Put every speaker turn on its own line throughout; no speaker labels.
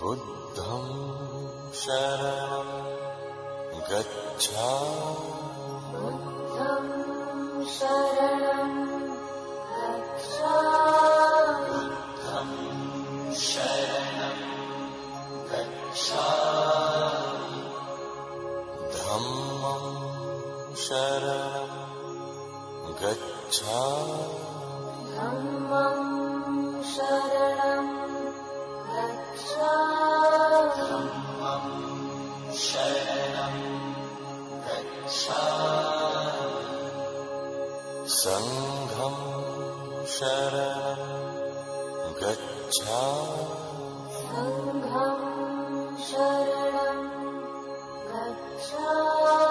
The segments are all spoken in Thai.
बुद्धं शरणं गच्छा
बुद्धं शरणं गच्छा
बुद्धं शरणं गच्छा
धम्मं शरणं गच्छा धम्मं शरणं
सङ्घं शरणं गच्छामि
सङ्घं शरणं गच्छामि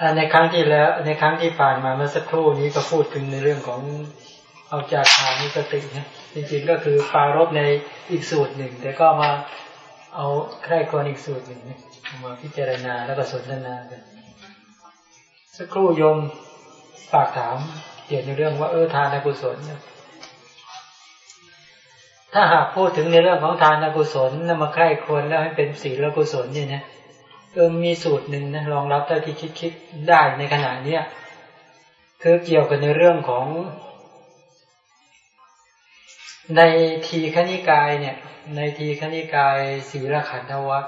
อ่าในครั้งที่แล้ว ในครั้งที่ผ่านมาเมื่อสักครู่นี้ก็พูดถึงในเรื่องของเอาจากฐานิสตินะจริงๆก็คือปรารบในอีกสูตรหนึ่ง แต่ก็มา เอาใคร่ควรอีกสูตรหนึ่งมาพิจารณาแล้วก็สนทนากันสักครู่โยมฝากถามเกี่ยวในเรื่องว่าเออทานกุศลถ้าหากพูดถึงในเรื่องของทานกุศลนำมาใคร่ควรแล้วให้เป็นศีลกุศลเนี่ยนะเออมีสูตรหนึ่งนะรองรับเท่าที่คิดคิดได้ในขณะเนี้ยคือเกี่ยวกับในเรื่องของ ในทีขณิกายเนี่ย ในทีขณิกายศีลขันธวัต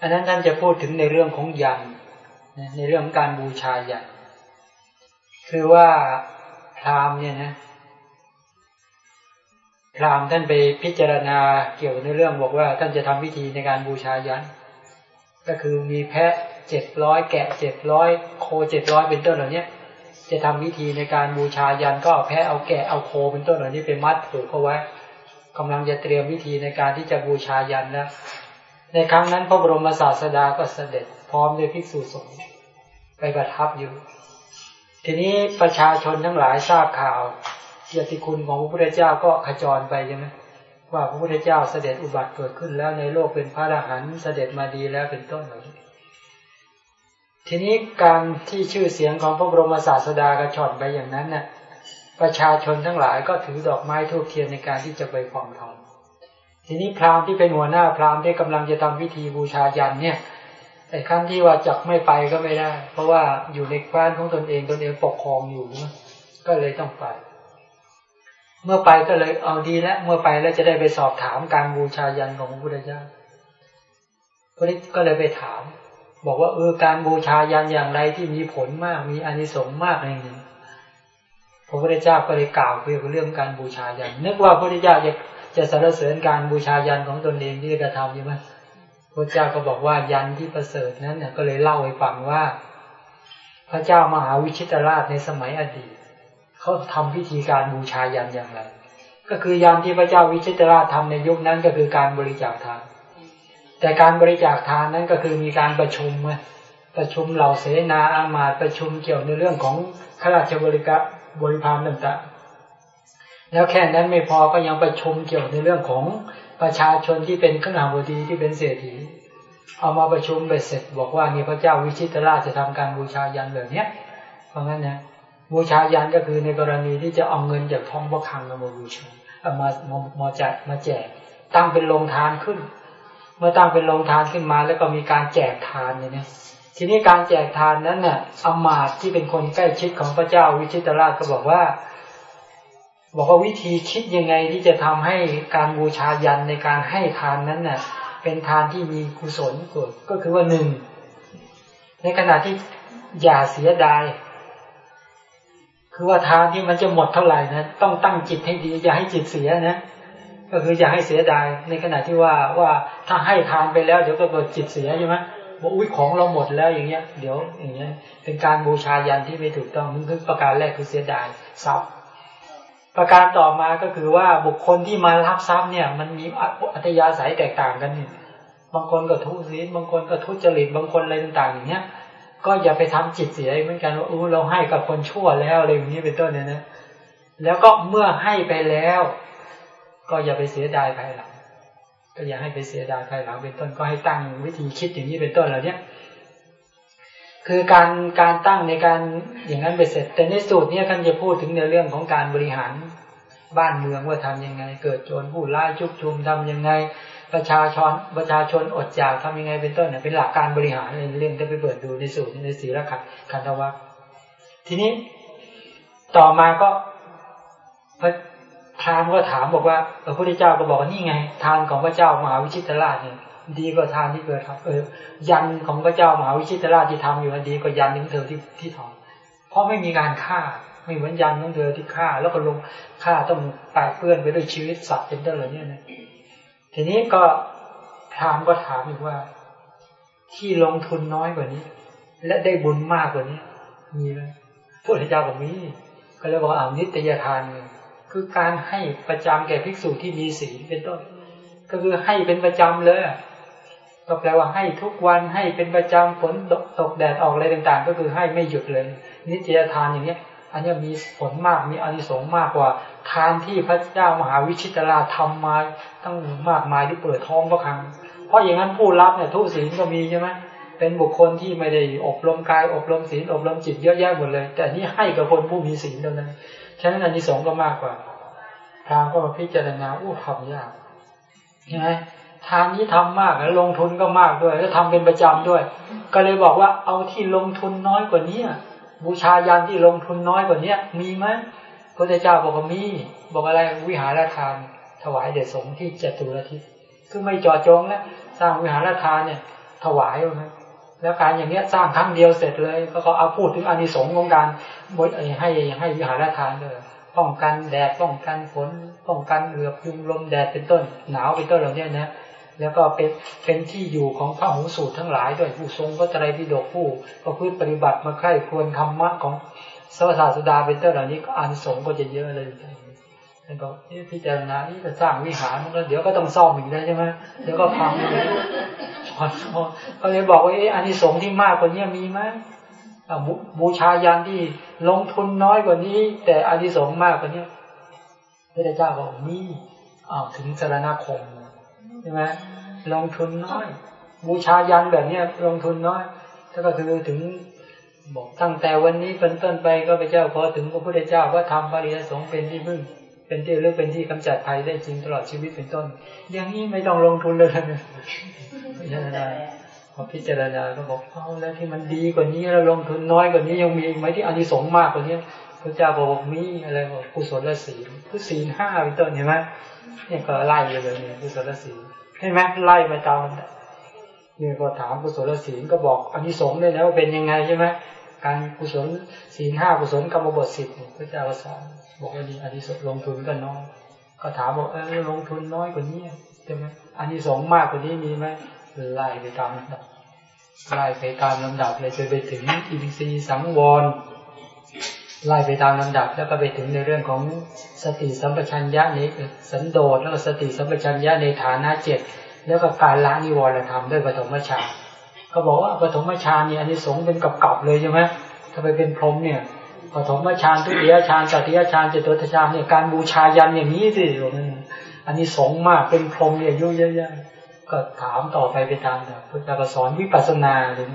อันนั้นท่านจะพูดถึงในเรื่องของยันในเรื่องของการบูชายันคือว่าพราหมณ์เนี่ยนะพราหมณ์ท่านไปพิจารณาเกี่ยวในเรื่องบอกว่าท่านจะทำพิธีในการบูชายันก็คือมีแพะเจ็ดร้อยแกะเจ็ดร้อยโคเจ็ดร้อยเป็นต้นเหล่านี้ จะทำพิธีในการบูชายันก็เอาแพะเอาแกะเอาโคเป็นต้นเหล่านี้ไปมัดผูกเอาไว้กำลังจะเตรียมวิธีในการที่จะบูชายันแล้วในครั้งนั้นพระบรมศาสดาก็เสด็จพร้อมด้วยภิกษุสงฆ์ไปประทับอยู่ ทีนี้ประชาชนทั้งหลายทราบข่าวเกียรติคุณของพระพุทธเจ้าก็ขจรไปใช่ไหมว่าพระพุทธเจ้าเสด็จอุบัติเกิดขึ้นแล้วในโลกเป็นพระอรหันต์เสด็จมาดีแล้วเป็นต้นเหล่านี้ ทีนี้การที่ชื่อเสียงของพระบรมศาสดากระชอนไปอย่างนั้นน่ะประชาชนทั้งหลายก็ถือดอกไม้ทูบเทียนในการที่จะไปฟังธรรมทีนี้พราหมณ์ที่เป็นหัวหน้าพราหมณ์ที่กำลังจะทำพิธีบูชายันเนี่ยไอ้ขั้นที่ว่าจักไม่ไปก็ไม่ได้ เพราะว่าอยู่ในคว้นของตนเองตนเองปกครองอยู่ก็เลยต้องไป เมื่อไปก็เลยเอาดีแล้วเมื่อไปแล้วจะได้ไปสอบถามการบูชายันของพระพุทธเจ้าก็เลยไปถาม บอกว่าเออการบูชายันอย่างไรที่มีผลมากมีอานิสงส์มากอะไรอย่างนี้พระพุทธเจ้าก็เลยกล่าวเกี่ยวกับเรื่องการบูชายันนึกว่าพระพุทธเจ้าจะจะสรรเสริญการบูชายันของตนเองที่กระทำใช่ไหมพระเจ้าก็บอกว่ายันที่ประเสริฐนั้นเนี่ยก็เลยเล่าให้ฟังว่า พระเจ้ามหาวิชิตราชในสมัยอดีตเขาทำพิธีการบูชายันอย่างไร ก็คือยันที่พระเจ้าวิชิตราชทำในยุคนั้นก็คือการบริจาคทาน แต่การบริจาคทานนั้นก็คือมีการประชุมประชุมเหล่าเสนาอามาตย์ประชุมเกี่ยวในเรื่องของข้าราชบริกรบริพารต่างๆ แล้วแค่นั้นไม่พอก็ยังประชุมเกี่ยวในเรื่องของประชาชนที่เป็นขณาบดีที่เป็นเศรษฐีเอามาประชุมเบ็ดเสร็จ บอกว่านี่พระเจ้าวิชิตราชจะทำการบูชายันแบบเนี้ยเพราะงั้นนะบูชายันก็คือในกรณีที่จะเอาเงินจากท้องพระคลังมาบูชาเอามามามาแจกมาแจกตั้งเป็นโรงทานขึ้น เมื่อตั้งเป็นโรงทานขึ้นมา แล้วก็มีการแจกทานเนี่ยนะทีนี้การแจกทานนั้นเนี่ยอมาตที่เป็นคนใกล้ชิดของพระเจ้าวิชิตราชก็บอกว่า บอกว่าวิธีคิดยังไงที่จะทำให้การบูชายันในการให้ทานนั้นเน่ะ เป็นทานที่มีกุศลเกิดก็คือว่าหนึ่งในขณะที่อย่าเสียดาย คือว่าทานที่มันจะหมดเท่าไหร่นะต้องตั้งจิตให้ดีอย่าให้จิตเสียนะ ก็คืออย่าให้เสียดายในขณะที่ว่าว่าถ้าให้ทานไปแล้วเดี๋ยวก็เกิดจิตเสียใช่ไหมว่าอุ้ยของเราหมดแล้วอย่างเงี้ย เดี๋ยวอย่างเงี้ย เป็นการบูชายันที่ไม่ถูกต้องนั่นคือประการแรกคือเสียดายทรัพย์ ประการต่อมาก็คือว่าบุคคลที่มารับทรัพย์เนี่ย มันมีอัตยาศัยแตกต่างกันนี่บางคนก็ทุศีลบางคนก็ทุจริตบางคนอะไรต่างๆ อย่างเงี้ย ก็อย่าไปทำจิตเสียเหมือนกันว่าอู้เราให้กับคนชั่วแล้วอะไรอย่างนี้เป็นต้นเนี่ยนะแล้วก็เมื่อให้ไปแล้ว ก็อย่าไปเสียดายภายหลัง ก็อย่าให้ไปเสียดายภายหลังเป็นต้นก็ให้ตั้งวิธีคิดอย่างนี้เป็นต้นเหล่านี้คคือการการตั้งในการอย่างนั้นไปเสร็จ แต่ในสูตรเนี้ท่านจะพูดถึงในเรื่องของการบริหารบ้านเมืองว่าทํำยังไง เกิดโจรผู้ร้ายชุกชุมทำยังไง ประชาชนประชาชนอดอยากทำยังไงเป็นต้นเนี่ยเป็นหลักการบริหารในเรื่องจะไปเปิดดูในสูตรในสีละขันคันธวัคทีนี้ต่อมาก็ พระทานก็ถามบอกว่าพระพุทธเจ้าก็บอกว่านี่ไง ทานของพระเจ้ามหาวิชิตราชเนี่ยดีกว่าทานที่เกิดครับเออ ยันของพระเจ้ามหาวิชิตราชที่ทำอยู่ดีกว่ายันของเธอที่ที่ถอนเพราะไม่มีการฆ่าไม่เหมือนยันของเธอที่ฆ่า แล้วก็ลงฆ่าต้องแปดเปื้อนไปด้วยชีวิตสัตว์เป็นต้นเหล่านี้นะทีนี้ก็พรามก็ถามอีกว่า ที่ลงทุนน้อยกว่านี้ และได้บุญมากกว่านี้มีไหมพระพุทธเจ้าบอกมีก็เลยบอกอ่านิตยทาน คือการให้ประจำแก่ภิกษุที่มีศีลเป็นต้น ก็คือให้เป็นประจำเลยก็แปลว่าให้ทุกวันให้เป็นประจำฝนตกแดดออกอะไรต่าง ๆ ก็คือให้ไม่หยุดเลย นิตยทานอย่างเนี้ย อันนี้มีผลมากมีอานิสงส์มากกว่า ทานที่พระเจ้ามหาวิชิตราทำมาตั้งมากมายที่เปิดท้องพระครั้งเพราะอย่างนั้นผู้รับเนี่ยทุศีลก็มีใช่ไหมเป็นบุคคลที่ไม่ได้อบรมกายอบรมศีลอบรมจิตเยอะแยะหมดเลย แต่นี่ให้กับคนผู้มีศีลเท่านั้น ฉะนั้นอานิสงส์ก็มากกว่าพรามก็มาพิจารณาอู้ทำยากใช่ไหมทานนี้ทำมากแล้วลงทุนก็มากด้วย แล้วทำเป็นประจำด้วย ก็เลยบอกว่าเอาที่ลงทุนน้อยกว่านี้บูชายันที่ลงทุนน้อยกว่านี้มีไหมพระเจ้าบอกว่ามี บอกอะไรวิหารทานถวายเดชสงฆ์ที่เจตุรทิศคือไม่จอจงแล้วสร้างวิหารทานเนี่ย ถวายนะ แล้วการอย่างเนี้ยสร้างครั้งเดียวเสร็จเลยก็เขาเอาพูดถึงอานิสงส์ของการบดให้ให้วิหารทานเลยป้องกันแดดป้องกันฝนป้องกันเหลือบยุงลมแดดเป็นต้น หนาวเป็นต้นเหล่านี้นะแล้วก็เป็นเป็นที่อยู่ของพระหูสูตรทั้งหลายด้วยผู้ทรงพระไตรปิฎกผู้ประพฤติปฏิบัติมาใคร่ควรธรรมะของสวัสดิสดาเป็นต้นเหล่านี้ก็อานิสงส์ก็จะเยอะเลยแล้วก็พิจารณาที่จะสร้างวิหารมันก็เดี๋ยวก็ต้องซ่อมอีกแล้วใช่ไหมเดี๋ยวก็พัง เลยเขาเลยบอกว่าเอออานิสงส์ที่มากกว่านี้มีไหมบูชายันที่ลงทุนน้อยกว่านี้ แต่อานิสงส์มากกว่านี้พระเจ้าบอกมีอ้าวถึงสารณคมใช่ไหมลงทุนน้อย บูชายันแบบเนี้ยลงทุนน้อยถ้าก็คือถึงบอกตั้งแต่วันนี้เป็นต้นไปก็พระเจ้าพอถึงพระพุทธเจ้าว่าทำปริยสงเป็นที่พึ่ง เป็นที่เลือกเป็นที่กำจัดภัยได้จริงตลอดชีวิตเป็นต้น อย่างนี้ไม่ต้องลงทุนเลยนะพิจารณาพอพิจารณาก็บอกเอาแล้วที่มันดีกว่านี้เราลงทุนน้อยกว่านี้ยังมีไหมที่อานิสงส์มากกว่านี้พระเจ้าบอกมีอะไรบอกกุศลศีลคือศีลห้าเป็นต้นเห็นไหมเนี่ยก็ไล่เลยเนี่ยกุศลศีลเห็นไหมไล่มาตามเนี่ยพอถามกุศลศีลก็บอกอานิสงส์เลยนะว่าเป็นยังไงใช่ไหมการกุศลศีลห้ากุศลกรรมบทสิบพระเจ้าสอน บอกว่าดีอานิสงส์ลงทุนก็น้อยก็ถามบอกเออลงทุนน้อยกว่านี้ใช่ไหมอานิสงส์มากกว่านี้มีไหมไล่ไปตามลำดับไล่ไปตามลำดับเลยจนไปถึงอินทรีย์สังวรไล่ไปตามลำดับ แล้วก็ไปถึงในเรื่องของสติสัมปชัญญะในสันโดษแล้วก็สติสัมปชัญญะในฐานะเจ็ดแล้วก็การละนิวรธรรมด้วยปฐมฌานเขาบอกว่าปฐมฌานเนี่ยอันนี้สงเป็นกับกับเลยใช่ไหมถ้าไปเป็นพรหมเนี่ย ปฐมฌานทุติยฌานตติยฌานเจตุตฌานเนี่ยการบูชายันอย่างนี้สิอันนี้สงมากเป็นพรหมเนี่ยยุ่ยเยอะๆก็ถามต่อไปไปตามแบบพุทธาสอนวิปัสสนาเลย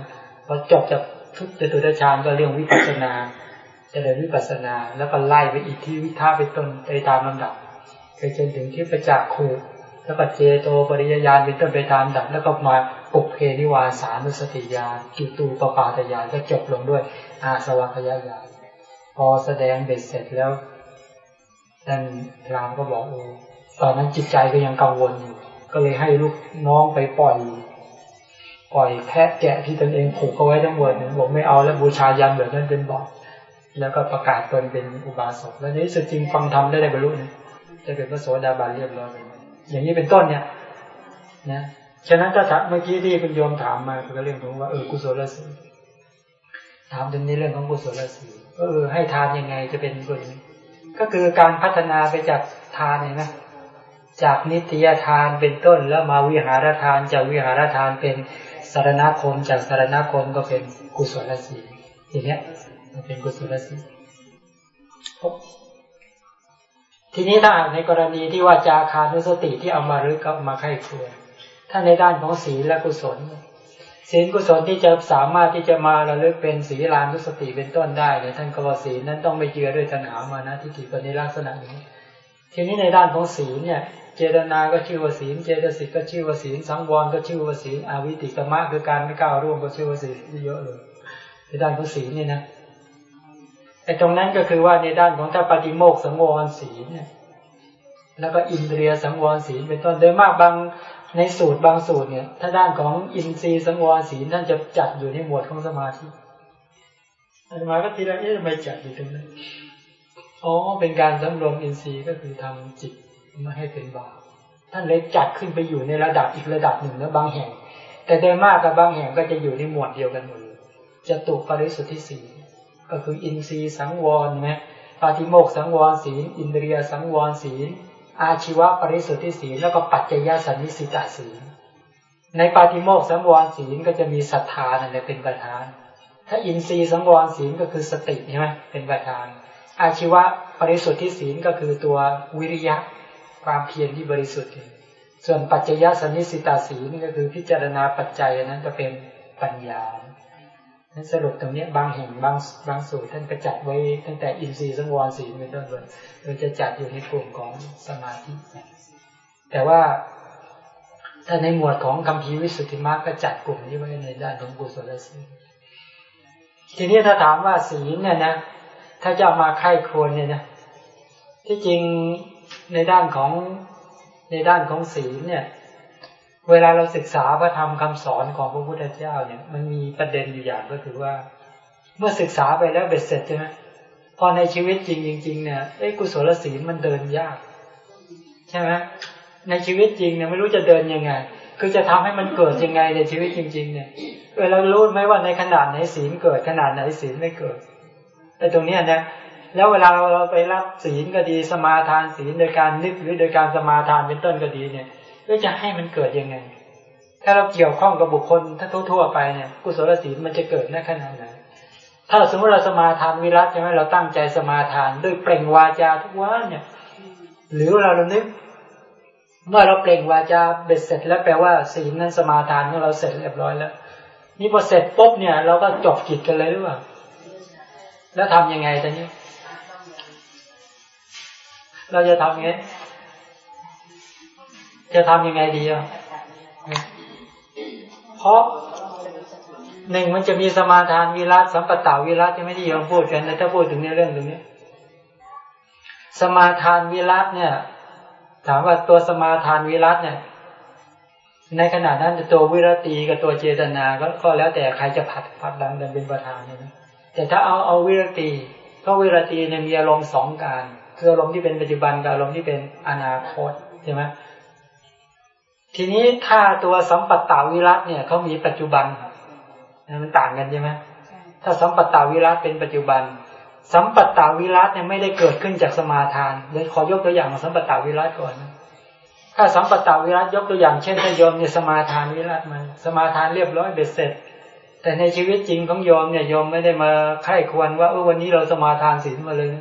พอจบจากทุกเจตุตฌานก็เรื่องวิปัสสนาจะเดินวิปัสสนา แล้วก็ไล่ไปอีกที่วิทาไปต้นไปตามลำดับไปจนถึงที่ประจักษ์คูแล้วก็เจโตปริยญาณเป็นต้นไปตามดับแล้วก็มาปุกเพนิวาสานุสติญาณจุตูปปาตญาณก็จบลงด้วยอาสวัคยญาณ อแสดงเบ็ดเสร็จแล้วท่านพรามก็บอกโอ้ตอนนั้นจิตใจก็ยังกังวลอยู่ ก็เลยให้ลูกน้องไปปล่อย ปล่อยแพะแกะที่ตนเองผูกเอาไว้ทั้งหมดบอกไม่เอาแล้วบูชายันแบบนั้นเป็นบอกแล้วก็ประกาศตนเป็นอุบาสกแล้วนี้สุดจริงฟังธรรมได้ได้บรรลุนะจะเป็นพระโสดาบันเรียบร้อยอย่างนี้เป็นต้นเนี่ย นะ ฉะนั้นถ้าเมื่อกี้ที่คุณโยมถามมาก็เรื่องของว่าเออกุศลศีล ถามถึงในเรื่องของกุศลศีลเออให้ทานยังไงจะเป็นคนก็คือการพัฒนาไปจากทานเห็นไหมจากนิตยทานเป็นต้นแล้วมาวิหารทานจากวิหารทานเป็นสารณคมจากสารณคมก็เป็นกุศลศีลอย่างเนี้ยมันเป็นกุศลศีลทีนี้ถ้าในกรณีที่ว่าจาคานุสติที่เอามารึกกับมาไข้ครวถ้าในด้านของศีลและกุศล ศีลกุศลที่จะสามารถที่จะมาระลึกเป็นศีลานุสติเป็นต้นได้เนี่ยท่านก็บอกศีลนั้นต้องไม่เจือด้วยตัณหามานะทิฏฐิปณิลักษณะนี้ ทีนี้ในด้านของศีลเนี่ย เจตนาก็ชื่อว่าศีล เจตสิกก็ชื่อว่าศีล สังวรก็ชื่อว่าศีล อวิติกมะคือการไม่ก้าวร่วงก็ชื่อว่าศีลเยอะเลยในด้านของศีลเนี่ยนะไอ้ตรงนั้นก็คือว่าในด้านของถ้าปฏิโมกสังวรศีลเนี่ยแล้วก็อินเดียสังวรศีลเป็นต้นโดยมากบาง ในสูตรบางสูตรเนี่ย ถ้าด้านของอินทรีย์สังวรศีลท่านจะจัดอยู่ในหมวดของสมาธิอาตมาก็ทีละเอ๊ะทำไมจัดอยู่ตรงนั้นอ๋อเป็นการสำรวมอินทรีย์ก็คือทำจิตไม่ให้เป็นบาปท่านเลยจัดขึ้นไปอยู่ในระดับอีกระดับหนึ่งแล้วบางแห่ง แต่โดยมากกับบางแห่งก็จะอยู่ในหมวดเดียวกันหมดเลยจะตุปริสุทธิศีลก็คืออินทรีย์สังวรนะปาติโมกสังวรศีล อินเดียสังวรศีล อาชีวะปริสุทธิศีลแล้วก็ปัจจยสันนิสิตาศีล ในปาติโมกสังวรศีลก็จะมีศรัทธาเนี่ยเป็นประธาน ถ้าอินทรีย์สังวรศีลก็คือสติใช่ไหมเป็นประธาน อาชีวะปริสุทธิศีลก็คือตัววิริยะความเพียรที่บริสุทธิ์ ส่วนปัจจยสันนิสิตาศีลก็คือพิจารณาปัจจัยนั้นจะเป็นปัญญา นั้นสรุปตรงนี้บางแห่งบางบางสูตรท่านกระจัดไว้ตั้งแต่อินทรีย์สังวรศีลเป็นต้นเลยโดยจะจัดอยู่ในกลุ่มของสมาธิ แต่ว่าถ้าในหมวดของคำพีวิสุทธิมรรคก็จัดกลุ่มนี้ไว้ในด้านของกุศลศีลทีนี้ถ้าถามว่าศีลเนี่ยนะถ้าจะมาไข้ควรเนี่ยนะที่จริงในด้านของในด้านของศีลเนี่ย เวลาเราศึกษาพระธรรมคำสอนของพระพุทธเจ้าเนี่ย มันมีประเด็นอยู่อย่างก็คือว่า เมื่อศึกษาไปแล้วเบ็ดเสร็จใช่ไหมพอในชีวิตจริงจริงเนี่ยไอ้กุศลศีลมันเดินยาก ใช่ไหมในชีวิตจริงเนี่ยไม่รู้จะเดินยังไง คือจะทำให้มันเกิดยังไงในชีวิตจริง ๆ เนี่ยเวลารู้ไหมว่าในขนาดไหนศีลเกิดขนาดไหนศีลไม่เกิดไอ้ตรงนี้นะแล้วเวลาเราไปรับศีลก็ดีสมาทานศีลโดยการนึกหรือโดยการสมาทานเป็นต้นก็ดีเนี่ย ก็จะให้มันเกิดยังไง ถ้าเราเกี่ยวข้องกับบุคคลถ้าทั่วๆไปเนี่ยกุศลศีลมันจะเกิดในขนาดไหนถ้าสมมติเราสมาทานวิรัตใช่ไหมเราตั้งใจสมาทานด้วยเปล่งวาจาทุกวันเนี่ย หรือเราเรานึกเมื่อเราเปล่งวาจาเบ็ดเสร็จแล้วแปลว่าศีลนั้นสมาทานของเราเสร็จเรียบร้อยแล้ว นี่พอเสร็จปุ๊บเนี่ย เราก็จบกิจกันเลยหรือเปล่าแล้วทํำยังไงตอนนี้ เราจะทำยังไง จะทำยังไงดีอะเพราะหนึ่งมันจะมีสมาทานวิรัตสัมปตาวิรัตจะไม่ที่ยอมพูดกันถ้าพูดถึงในเรื่องตรงนี้ สมาทานวิรัตเนี่ย ถามว่าตัวสมาทานวิรัตเนี่ย ในขณะนั้นตัววิรตีกับตัวเจตนาก็ก็แล้วแต่ใครจะผัดผัดดังกันเป็นประธานนะแต่ถ้าเอาเอาวิรตีเพราะวิรตีเนี่ยมีอารมณ์สองการ คืออารมณ์ที่เป็นปัจจุบันกับอารมณ์ที่เป็นอนาคตใช่ไหม ทีนี้ถ้าตัวสัมปัตตาวิรัตเนี่ยเขามีปัจจุบันมันต่างกันใช่ไหมถ้าสัมปัตตาวิรัตเป็นปัจจุบัน สัมปัตตาวิรัตเนี่ยไม่ได้เกิดขึ้นจากสมาทานเดี๋ยวขอยกตัวอย่างของสัมปัตตาวิรัตก่อนนะถ้าสัมปัตตาวิรัตยกตัวอย่างเช่นถ้าโยมเนี่ยสมาทานวิรัตมันสมาทานเรียบร้อยเบ็ดเสร็จ แต่ในชีวิตจริงของโยมเนี่ยโยมไม่ได้มาไข้ควรว่าเออวันนี้เราสมาทานศีลมาเลย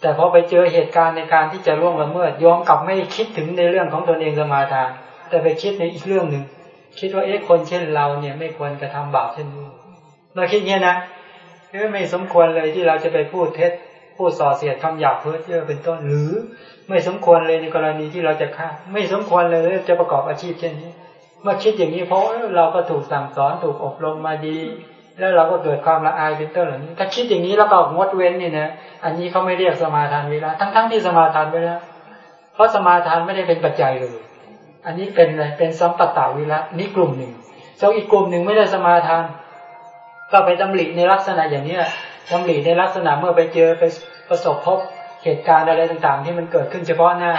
แต่พอไปเจอเหตุการณ์ในการที่จะร่วงละเมิดโยมกลับไม่คิดถึงในเรื่องของตนเองสมาทาน แต่ไปคิดในอีกเรื่องหนึ่งคิดว่าเอ๊ะคนเช่นเราเนี่ยไม่ควรกระทำบาปเช่นนี้เราคิดเงี้ยนะไม่สมควรเลยที่เราจะไปพูดเท็จพูดส่อเสียดคำหยาบเพ้อเจ้อเป็นต้น หรือ ไม่สมควรเลยในกรณีที่เราจะฆ่า ไม่สมควรเลยจะประกอบอาชีพเช่นนี้เมื่อคิดอย่างนี้เพราะเราก็ถูกสั่งสอนถูกอบรมมาดี แล้วเราก็เกิดความละอายเป็นต้นเหล่านี้ ถ้าคิดอย่างนี้แล้วก็งดเว้นนี่นะอันนี้เขาไม่เรียกสมาทานเวลาทั้งๆทที่สมาทานไปแล้วเพราะสมาทานไม่ได้เป็นปัจจัยเลย อันนี้เป็นอะไรเป็นสัมปตาวิระนี่กลุ่มหนึ่งเจ้าอีกกลุ่มหนึ่งไม่ได้สมาทาน ก็ไปตำหนิในลักษณะอย่างนี้ตำหนิในลักษณะเมื่อไปเจอไปประสบพบเหตุการณ์อะไรต่างๆ ที่มันเกิดขึ้นเฉพาะหน้า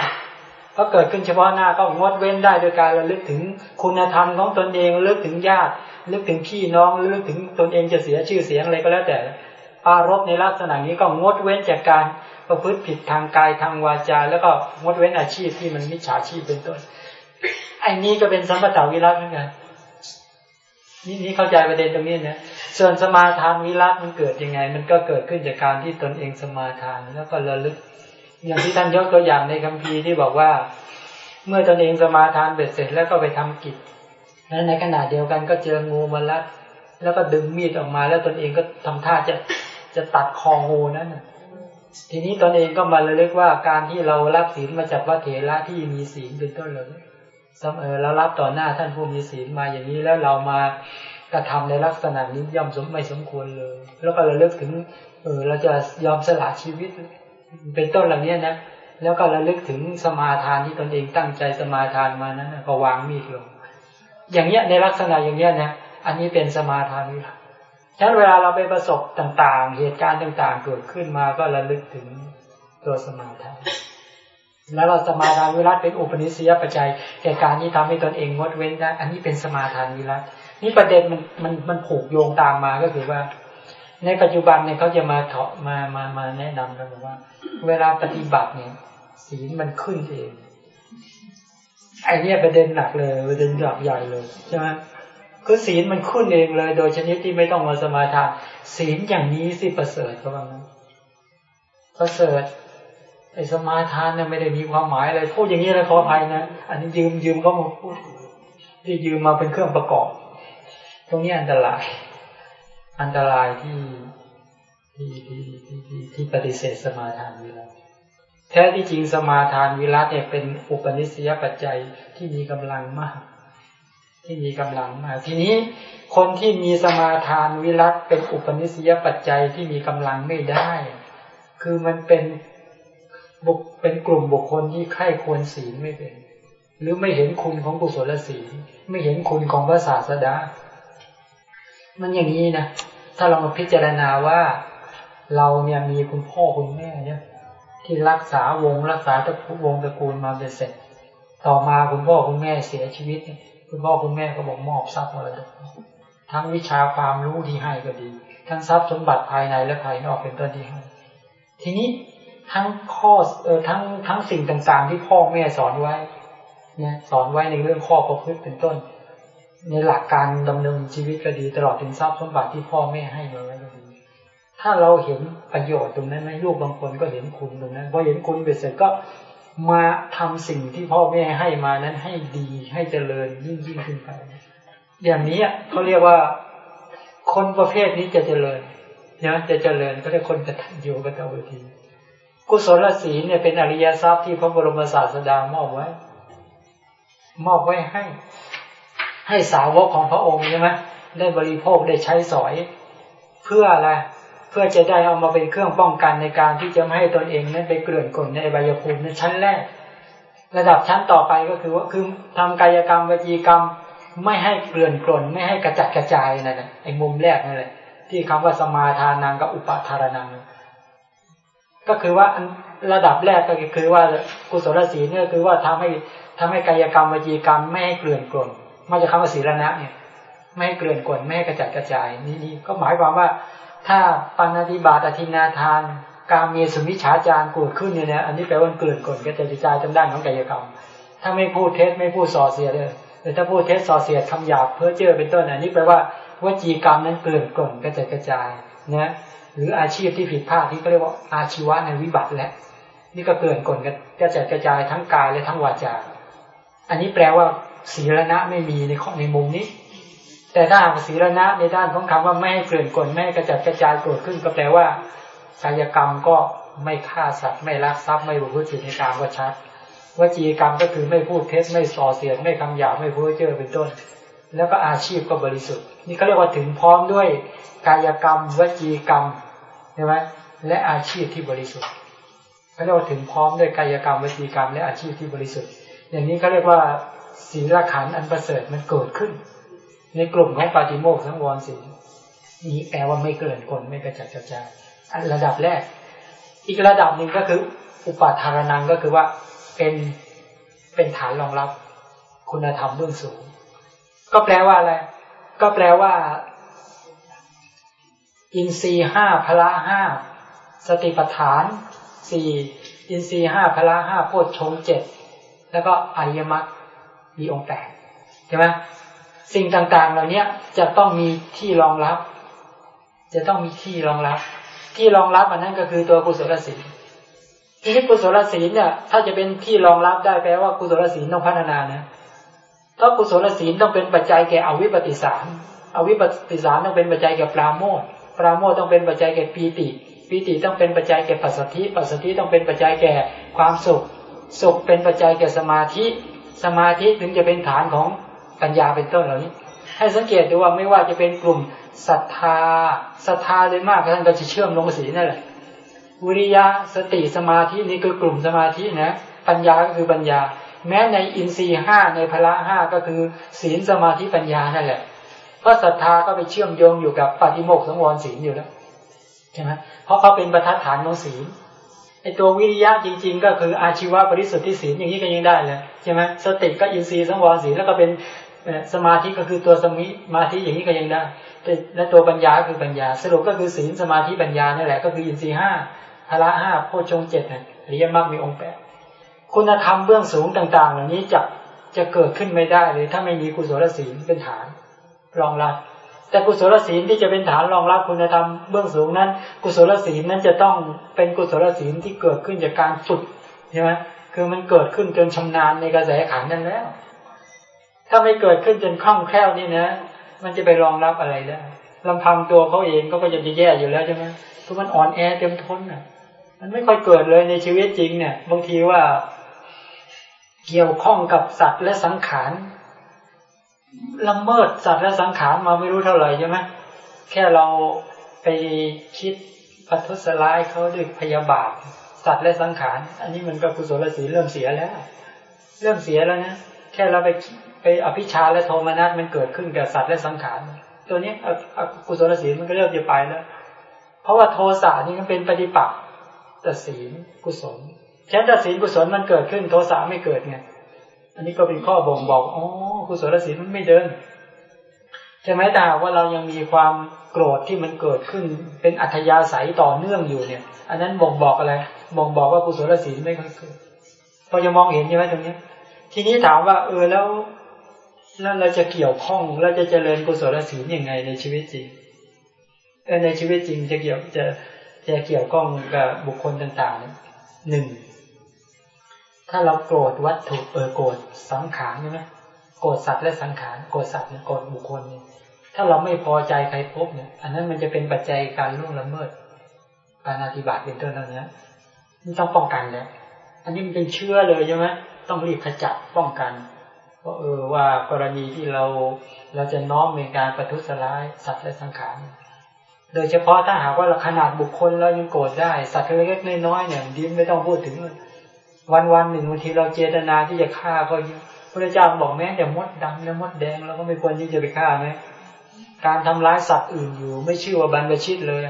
พอเกิดขึ้นเฉพาะหน้าก็งดเว้นได้โดยการระลึกถึงคุณธรรมของตนเองระลึกถึงญาติระลึกถึงพี่น้องระลึกถึงตนเองจะเสียชื่อเสียงอะไรก็แล้วแต่อารบในลักษณะนี้ก็งดเว้นจากการประพฤติผิดทางกายทางวาจา แล้วก็งดเว้นอาชีพที่มันมิจฉาชีพเป็นต้น ไอ้นี้ก็เป็นสัมปตาวิรัตเหมือนกันนี่นี่เข้าใจประเด็นตรงนี้นะส่วนสมาทานวิรัตมันเกิดยังไง มันก็เกิดขึ้นจากการที่ตนเองสมาทานแล้วก็ระลึก อย่างที่ท่านยกตัวอย่างในคัมภีร์ที่บอกว่า เมื่อตนเองสมาทานเบ็ดเสร็จแล้วก็ไปทำกิจแล้วในขณะเดียวกันก็เจองูมาลัดแล้วก็ดึงมีดออกมา แล้วตนเองก็ทำท่าจะจะตัดคองูนั้นนะทีนี้ตนเองก็มาระลึกว่าการที่เรารับศีลมาจากพระเถระที่มีศีลเป็นต้นเลย เสมอเรารับต่อหน้าท่านผู้มีศีลมาอย่างนี้แล้วเรามากระทำในลักษณะนี้ย่อมสมไม่สมควรเลย แล้วก็เระลึกถึงเออเราจะยอมสละชีวิตเป็นต้นเหล่านี้นะแล้วก็ระลึกถึงสมาทานที่ตนเองตั้งใจสมาทานมานั้นก็วางมีดลง อย่างเนี้ยในลักษณะอย่างเนี้ยนะอันนี้เป็นสมาทานวิรัตฉะนั้นเวลาเราไปประสบต่างๆ เหตุการณ์ต่างๆ เกิดขึ้นมาก็ระลึกถึงตัวสมาทาน แล้วเราสมาทานวิรัตเป็นอุปนิสัยปัจจัยแก่การที่ทำให้ตนเองงดเว้นได้ อันนี้เป็นสมาทานวิรัตนี่ประเด็นมันมันมันผูกโยงตามมาก็คือว่า ในปัจจุบันเนี่ยเขาจะมาเถาะมามามาแนะนำกันบอกว่า เวลาปฏิบัติเนี่ย ศีลมันขึ้นเองไอ้นี่ประเด็นหนักเลยประเด็นหลักใหญ่เลยใช่ไหมคือศีลมันขึ้นเองเลย โดยชนิดที่ไม่ต้องมาสมาทาน ศีลอย่างนี้สิประเสริฐเขาบอกนะประเสริฐ ไอ้สมาทานเนี่ยไม่ได้มีความหมายอะไรพูดอย่างนี้เลยขออภัยนะอันนี้ยืมยืมเขามาพูดที่ยืมมาเป็นเครื่องประกอบ ตรงนี้อันตราย อันตรายที่ที่ที่ที่ที่ที่ปฏิเสธสมาทานวิรัตแท้ที่จริงสมาทานวิรัตเนี่ยเป็นอุปนิสัยปัจจัยที่มีกำลังมาก ที่มีกำลังมากทีนี้คนที่มีสมาทานวิรัตเป็นอุปนิสัยปัจจัยที่มีกำลังไม่ได้ คือมันเป็น บุคเป็นกลุ่มบุคคลที่ใคร่ควรศีลไม่เป็น หรือไม่เห็นคุณของกุศลศีลไม่เห็นคุณของพระศาสดา มันอย่างนี้นะถ้าเรามาพิจารณาว่าเราเนี่ยมีคุณพ่อคุณแม่เนี่ย ที่รักษาวงรักษาตระกูลวงตระกูลมาเป็นเสร็จ ต่อมาคุณพ่อคุณแม่เสียชีวิต คุณพ่อคุณแม่ก็บอกมอบทรัพย์อะไรทั้งวิชาความรู้ที่ให้ก็ดี ทั้งทรัพย์สมบัติภายในและภายนอกเป็นต้นที่ให้ทีนี้ ทั้งข้อเออทั้งทั้งสิ่งต่างๆ ที่พ่อแม่สอนไว้เนี่ยสอนไว้ในเรื่องข้อประพฤติเป็นต้น ในหลักการดำเนินชีวิตก็ดีตลอดถึงทรัพย์สมบัติที่พ่อแม่ให้มาไว้ก็ดี ถ้าเราเห็นประโยชน์ตรงนั้นไหมลูกบางคนก็เห็นคุณตรงนั้นพอเห็นคุณเสร็จก็มาทำสิ่งที่พ่อแม่ให้มานั้นให้ดีให้เจริญยิ่งยิ่งขึ้นไป อย่างนี้เขาเรียกว่าคนประเภทนี้จะเจริญนะจะเจริญก็เรียกคนกตัญญูกตเวที กุศลศีลเนี่ยเป็นอริยทรัพย์ที่พระบรมศาสดามอบไว้ มอบไว้ให้ ให้สาวกของพระองค์ใช่ไหมได้บริโภคได้ใช้สอย เพื่ออะไรเพื่อจะได้เอามาเป็นเครื่องป้องกันในการที่จะไม่ให้ตนเองนั้นไปเกลื่อนกลนในใบยภูมิในชั้นแรก ระดับชั้นต่อไปก็คือว่าคือทำกายกรรมวิจีกรรมไม่ให้เกลื่อนกลนไม่ให้กระจัดกระจายนั่นแหละไอ้มุมแรกนั่นแหละที่คำว่าสมาทานังกับอุปทารนัง ก็คือว่าระดับแรกก็คือว่ากุศลศีลเนี่ยคือว่าทำให้ทำให้กายกรรมวิจีกรรมไม่ให้เกลื่อนกลนมาจากคำว่าศีลนะเนี่ยไม่ให้เกลื่อนกลนไม่ให้กระจัดกระจายนี่นี่ก็หมายความว่า ถ้าปานาติบาตอธินาทาน การมีสมิชฌาจารกิดขึ้นเนี่ยนะอันนี้แปลว่าเกลื่อนกลนกระจัดกระจายทางด้านของกายกรรม ถ้าไม่พูดเท็จไม่พูดส่อเสียเลยแต่ถ้าพูดเท็จส่อเสียดคำหยาบเพื่อเจอเป็นต้นอันนี้แปลว่าวจีกรรมนั้นเกลื่อนกลนกระจัดกระจายนะ หรืออาชีพที่ผิดพลาดที่เขาเรียกว่าอาชีวะในวิบัติแล้วนี่ก็เกินกลกันกระจัดกระจายทั้งกายและทั้งวาจา อันนี้แปลว่าศีลณะไม่มีในข้อในมุมนี้ แต่ถ้าศีลณะในด้านของคำว่าไม่ให้เกลื่อนกลไม่ให้กระจัดกระจายเกิดขึ้น ก็แปลว่ากายกรรมก็ไม่ฆ่าสัตว์ไม่ลักทรัพย์ไม่บุพผิดในการวัชัดวจีกรรมก็คือไม่พูดเท็จไม่ส่อเสียดไม่คำหยาบไม่พูดเจ้อเป็นต้น แล้วก็อาชีพก็บริสุทธิ์ นี่เขาเรียกว่าถึงพร้อมด้วยกายกรรม วจีกรรม ใช่ไหมและอาชีพที่บริสุทธิ์เขาเรียกว่าถึงพร้อมด้วยกายกรรมวิจีกรรม และอาชีพที่บริสุทธิ์ อย่างนี้เขาเรียกว่าศีลขันอันประเสริฐมันเกิดขึ้น ในกลุ่มของปาติโมกทั้งวรศีลนี้แปลว่าไม่เกินคนไม่กระจัดกระจายอันระดับแรก อีกระดับหนึ่งก็คือ อุปาทารนังก็คือว่าเป็นเป็นฐานรองรับ คุณธรรมเบื้องสูง ก็แปลว่าอะไรก็แปลว่า อินทรีห้าพละห้าสติปัฏฐานสี่อินทรีห้าพละห้าโพชฌงเจ็ดแล้วก็อริยมรรคมีองค์แปดใช่ไหมสิ่งต่างๆ เหล่านี้จะต้องมีที่รองรับ จะต้องมีที่รองรับ ที่รองรับอันนั้นก็คือตัวกุศลศีลทีนี้กุศลศีลเนี่ย ถ้าจะเป็นที่รองรับได้แปลว่ากุศลศีลต้องพัฒนานะเพรากุศลศีลต้องเป็นปัจจัยแก่อวิปปิสารอวิปปิสารต้องเป็นปัจจัยแก่ปราโมท ปราโมทต้องเป็นปัจจัยแก่ปีติปีติต้องเป็นปัจจัยแก่ปัสสัทธิปัสสัทธิต้องเป็นปัจจัยแก่ความสุข สุขเป็นปัจจัยแก่สมาธิ สมาธิถึงจะเป็นฐานของปัญญาเป็นต้นเหล่านี้ ให้สังเกตดูว่าไม่ว่าจะเป็นกลุ่มศรัทธาศรัทธาเลยมากท่านก็จะเชื่อมลงสีนั่นแหละวิริยะสติสมาธินี่คือกลุ่มสมาธินะปัญญาก็คือปัญญา แม้ในอินทรีห้าในพละห้าก็คือศีลสมาธิปัญญานั่นแหละ เพราะศรัทธาก็ไปเชื่อมโยงอยู่กับปฏิโมกข์สังวรศีลอยู่แล้วใช่ไหมเพราะเขาเป็นประทัดฐานของศีลไอตัววิริยะจริง ๆ ก็คืออาชีวะบริสุทธิ์ที่ศีลอย่างนี้ก็ยังได้เลยใช่ไหมสติก็อินทรีย์สังวรศีลแล้วก็เป็นสมาธิก็คือตัวสมิมาธิอย่างนี้ก็ยังได้และตัวปัญญาคือปัญญา สรุปก็คือศีลสมาธิปัญญานี่แหละก็คืออินทรีย์ห้าพละห้าโพชงเจ็ดอริยมรรคมีองค์แปดคุณธรรมเบื้องสูงต่าง ๆ เหล่านี้จะจะเกิดขึ้นไม่ได้เลยถ้าไม่มีกุศลศีลเป็นฐาน รองรับ แต่กุศลศีลที่จะเป็นฐานรองรับคุณธรรมเบื้องสูงนั้น กุศลศีลนั้นจะต้องเป็นกุศลศีลที่เกิดขึ้นจากการฝึกใช่ไหมคือมันเกิดขึ้นจนชำนาญในกระแสขันนั่นแล้ว ถ้าไม่เกิดขึ้นจนคล่องแคล่วนี่นะ มันจะไปรองรับอะไรได้ลำพังตัวเขาเองก็ก็จะแย่อยู่แล้วใช่ไหมเพราะมันอ่อนแอเต็มทนอะ มันไม่ค่อยเกิดเลยในชีวิตจริงเนี่ย บางทีว่าเกี่ยวข้องกับสัตว์และสังขาร ละเมิดสัตว์และสังขารมาไม่รู้เท่าไหร่ใช่ไหมแค่เราไปคิดปัทุสลายเขาด้วยพยาบาทสัตว์และสังขาร อันนี้มันก็กุศลศีลเริ่มเสียแล้ว เริ่มเสียแล้วนะแค่เราไปไปอภิชาและโทมนัสมันเกิดขึ้นกับสัตว์และสังขาร ตัวนี้กุศลศีลมันก็เริ่มจะไปแล้ว เพราะว่าโทสะนี่มันเป็นปฏิปักษ์แต่ศีลกุศลแค่แต่ศีลกุศลมันเกิดขึ้นโทสะไม่เกิดไงอันนี้ก็เป็นข้อบ่งบอกอ๋อ กุศลศีลมันไม่เดินใช่ไหมแต่ว่าเรายังมีความโกรธที่มันเกิดขึ้น เป็นอัธยาศัยต่อเนื่องอยู่เนี่ย อันนั้นบ่งบอกอะไรบ่งบอกว่ากุศลศีลไม่ค่อยเกิดพอจะมองเห็นใช่ไหมตรงนี้ทีนี้ถามว่า เออแล้วแล้วเราจะเกี่ยวข้องเราจะเจริญกุศลศีลยังไงในชีวิตจริงในชีวิตจริงจะเกี่ยวจะจะเกี่ยวข้องกับบุคคลต่างๆหนึ่งถ้าเราโกรธวัตถุเออโกรธสังขารใช่ไหม กรธสัตว์และสังขารโกรธสัตว์โกรธบุคคลเนี่ยถ้าเราไม่พอใจใครพบเนี่ย อันนั้นมันจะเป็นปัจจัยการล่วงละเมิดการอธิบาตเป็นต้นแล้วนี้มันต้องป้องกันแล้วอันนี้มันเป็นเชื่อเลยใช่ไหมต้องรีบขจัดป้องกันเพราะเออว่ากรณีที่เราเราจะน้อมในการประทุษร้ายสัตว์และสังขารโดยเฉพาะถ้าหากว่าเราขนาดบุคคลเรายังโกรธได้ สัตว์เล็กๆน้อยๆเนี่ยดิ้นไม่ต้องพูดถึง วันวันหนึ่งบางทีเราเจตนาที่จะฆ่าก็เยอะ พระเจ้าบอกแม้แต่มดดำและมดแดงเราก็ไม่ควรที่จะไปฆ่าไหมการทำร้ายสัตว์อื่นอยู่ ไม่ชื่อว่าบรรพชิตเลย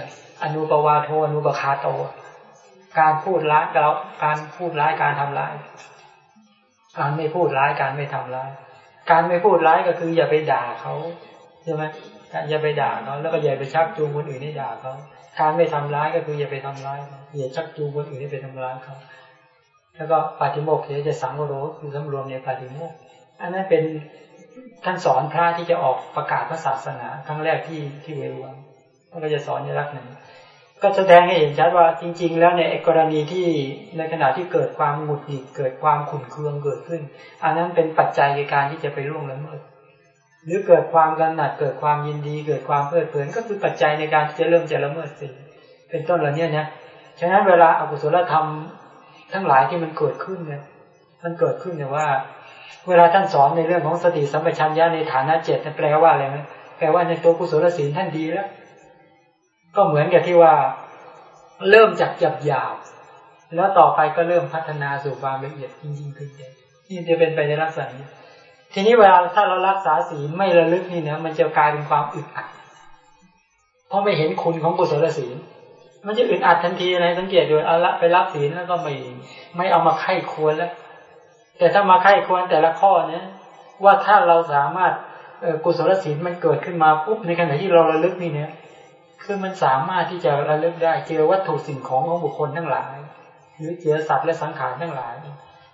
อนุปวาโทอนุปคาโต การพูดร้ายเราการพูดร้ายการทำร้าย การไม่พูดร้ายการไม่ทำร้าย การไม่พูดร้ายก็คืออย่าไปด่าเขาใช่ไหมอย่าไปด่าเขาแล้วก็อย่าไปชักจูงคนอื่นให้ด่าเขาการไม่ทำร้ายก็คืออย่าไปทำร้ายอย่าชักจูงคนอื่นให้ไปทำร้ายเขา แล้วก็ปาฏิโมกข์จะสังโรคือสำรวมในปาฏิโมกข์อันนั้นเป็นท่านสอนพระที่จะออกประกาศพระศาสนาครั้งแรกที่ที่เวรวันท่านก็จะสอนในรักหนึ่งก็แสดงให้เห็นชัดว่าจริง ๆ แล้วในกรณีที่ในขณะที่เกิดความหงุดหงิดเกิดความขุ่นเคืองเกิดขึ้น อันนั้นเป็นปัจจัยในการที่จะไปล่วงละเมิดหรือเกิดความกำหนัดเกิดความยินดี เกิดความเพลิดเพลินก็คือปัจจัยในการที่จะเริ่มจะละเมิดสิ่งเป็นต้นเหล่านี้นะฉะนั้นเวลาอากุศลธรรม ทั้งหลายที่มันเกิดขึ้นเนี่ย มันเกิดขึ้นเนี่ยว่า เวลาท่านสอนในเรื่องของสติสัมปชัญญะในฐานะเจ็ดแปลว่าอะไรไหมแปลว่าในตัวกุศลศีลท่านดีแล้ว ก็เหมือนกับที่ว่า เริ่มจากหยาบหยาบแล้วต่อไปก็เริ่มพัฒนาสู่ความละเอียดยิ่งยิ่งขึ้นนี่จะเป็นไปในลักษณะนี้ทีนี้เวลาถ้าเรารักษาศีลไม่ระลึกนี่เนี่ยมันจะกลายเป็นความอึดอัดเพราะไม่เห็นคุณของกุศลศีล มันจะอึดอัดทันทีนะสังเกตดูเอาละไปรับศีลแล้วก็ไม่ไม่เอามาไข้ควรแล้ว แต่ถ้ามาไข้ควรแต่ละข้อเนี้ยว่าถ้าเราสามารถกุศลศีลมันเกิดขึ้นมาปุ๊บในขณะที่เราระลึกนี่เนี่ยคือมันสามารถที่จะระลึกได้เจอวัตถุสิ่งของของบุคคลทั้งหลาย หรือเจอสัตว์และสังขารทั้งหลาย